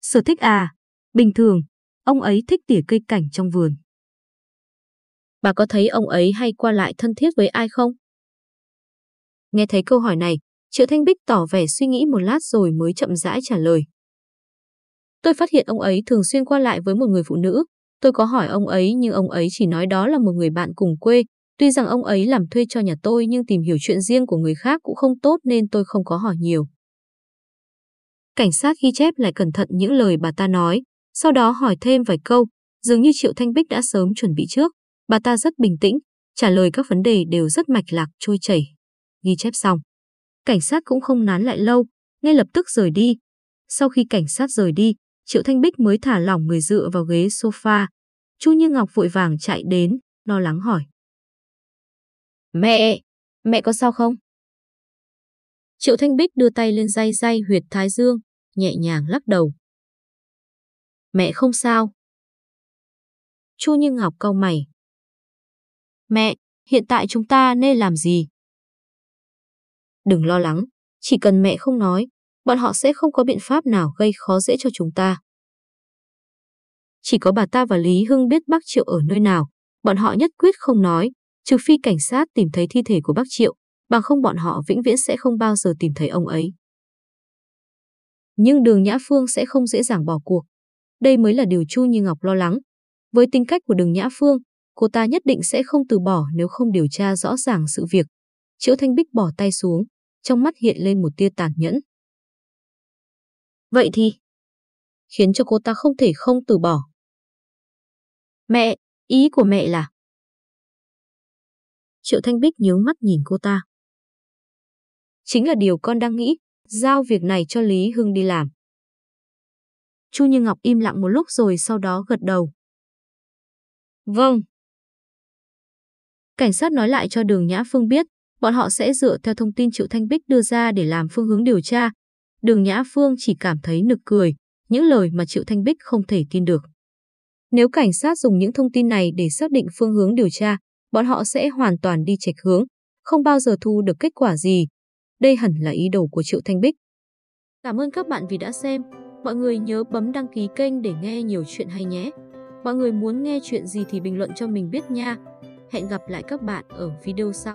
Sở thích à? Bình thường, ông ấy thích tỉa cây cảnh trong vườn. Bà có thấy ông ấy hay qua lại thân thiết với ai không? Nghe thấy câu hỏi này, Triệu Thanh Bích tỏ vẻ suy nghĩ một lát rồi mới chậm rãi trả lời. Tôi phát hiện ông ấy thường xuyên qua lại với một người phụ nữ. Tôi có hỏi ông ấy nhưng ông ấy chỉ nói đó là một người bạn cùng quê. Tuy rằng ông ấy làm thuê cho nhà tôi nhưng tìm hiểu chuyện riêng của người khác cũng không tốt nên tôi không có hỏi nhiều. Cảnh sát ghi chép lại cẩn thận những lời bà ta nói, sau đó hỏi thêm vài câu, dường như Triệu Thanh Bích đã sớm chuẩn bị trước. Bà ta rất bình tĩnh, trả lời các vấn đề đều rất mạch lạc trôi chảy. Ghi chép xong. Cảnh sát cũng không nán lại lâu, ngay lập tức rời đi. Sau khi cảnh sát rời đi, Triệu Thanh Bích mới thả lỏng người dựa vào ghế sofa. Chu Như Ngọc vội vàng chạy đến, lo lắng hỏi. Mẹ, mẹ có sao không? Triệu Thanh Bích đưa tay lên day day huyệt thái dương, nhẹ nhàng lắc đầu. Mẹ không sao. Chu Như Ngọc cau mày. Mẹ, hiện tại chúng ta nên làm gì? Đừng lo lắng, chỉ cần mẹ không nói, bọn họ sẽ không có biện pháp nào gây khó dễ cho chúng ta. Chỉ có bà ta và Lý Hưng biết bác Triệu ở nơi nào, bọn họ nhất quyết không nói, trừ phi cảnh sát tìm thấy thi thể của bác Triệu, bằng không bọn họ vĩnh viễn sẽ không bao giờ tìm thấy ông ấy. Nhưng đường Nhã Phương sẽ không dễ dàng bỏ cuộc. Đây mới là điều Chu Như Ngọc lo lắng. Với tính cách của đường Nhã Phương, cô ta nhất định sẽ không từ bỏ nếu không điều tra rõ ràng sự việc. Triệu Thanh Bích bỏ tay xuống, trong mắt hiện lên một tia tàn nhẫn. Vậy thì, khiến cho cô ta không thể không từ bỏ. Mẹ, ý của mẹ là... Triệu Thanh Bích nhướng mắt nhìn cô ta. Chính là điều con đang nghĩ, giao việc này cho Lý Hưng đi làm. Chu Như Ngọc im lặng một lúc rồi sau đó gật đầu. Vâng. Cảnh sát nói lại cho đường Nhã Phương biết, bọn họ sẽ dựa theo thông tin Triệu Thanh Bích đưa ra để làm phương hướng điều tra. Đường Nhã Phương chỉ cảm thấy nực cười, những lời mà Triệu Thanh Bích không thể tin được. Nếu cảnh sát dùng những thông tin này để xác định phương hướng điều tra, bọn họ sẽ hoàn toàn đi chệch hướng, không bao giờ thu được kết quả gì. Đây hẳn là ý đồ của Triệu Thanh Bích. Cảm ơn các bạn vì đã xem. Mọi người nhớ bấm đăng ký kênh để nghe nhiều chuyện hay nhé. Mọi người muốn nghe chuyện gì thì bình luận cho mình biết nha. Hẹn gặp lại các bạn ở video sau.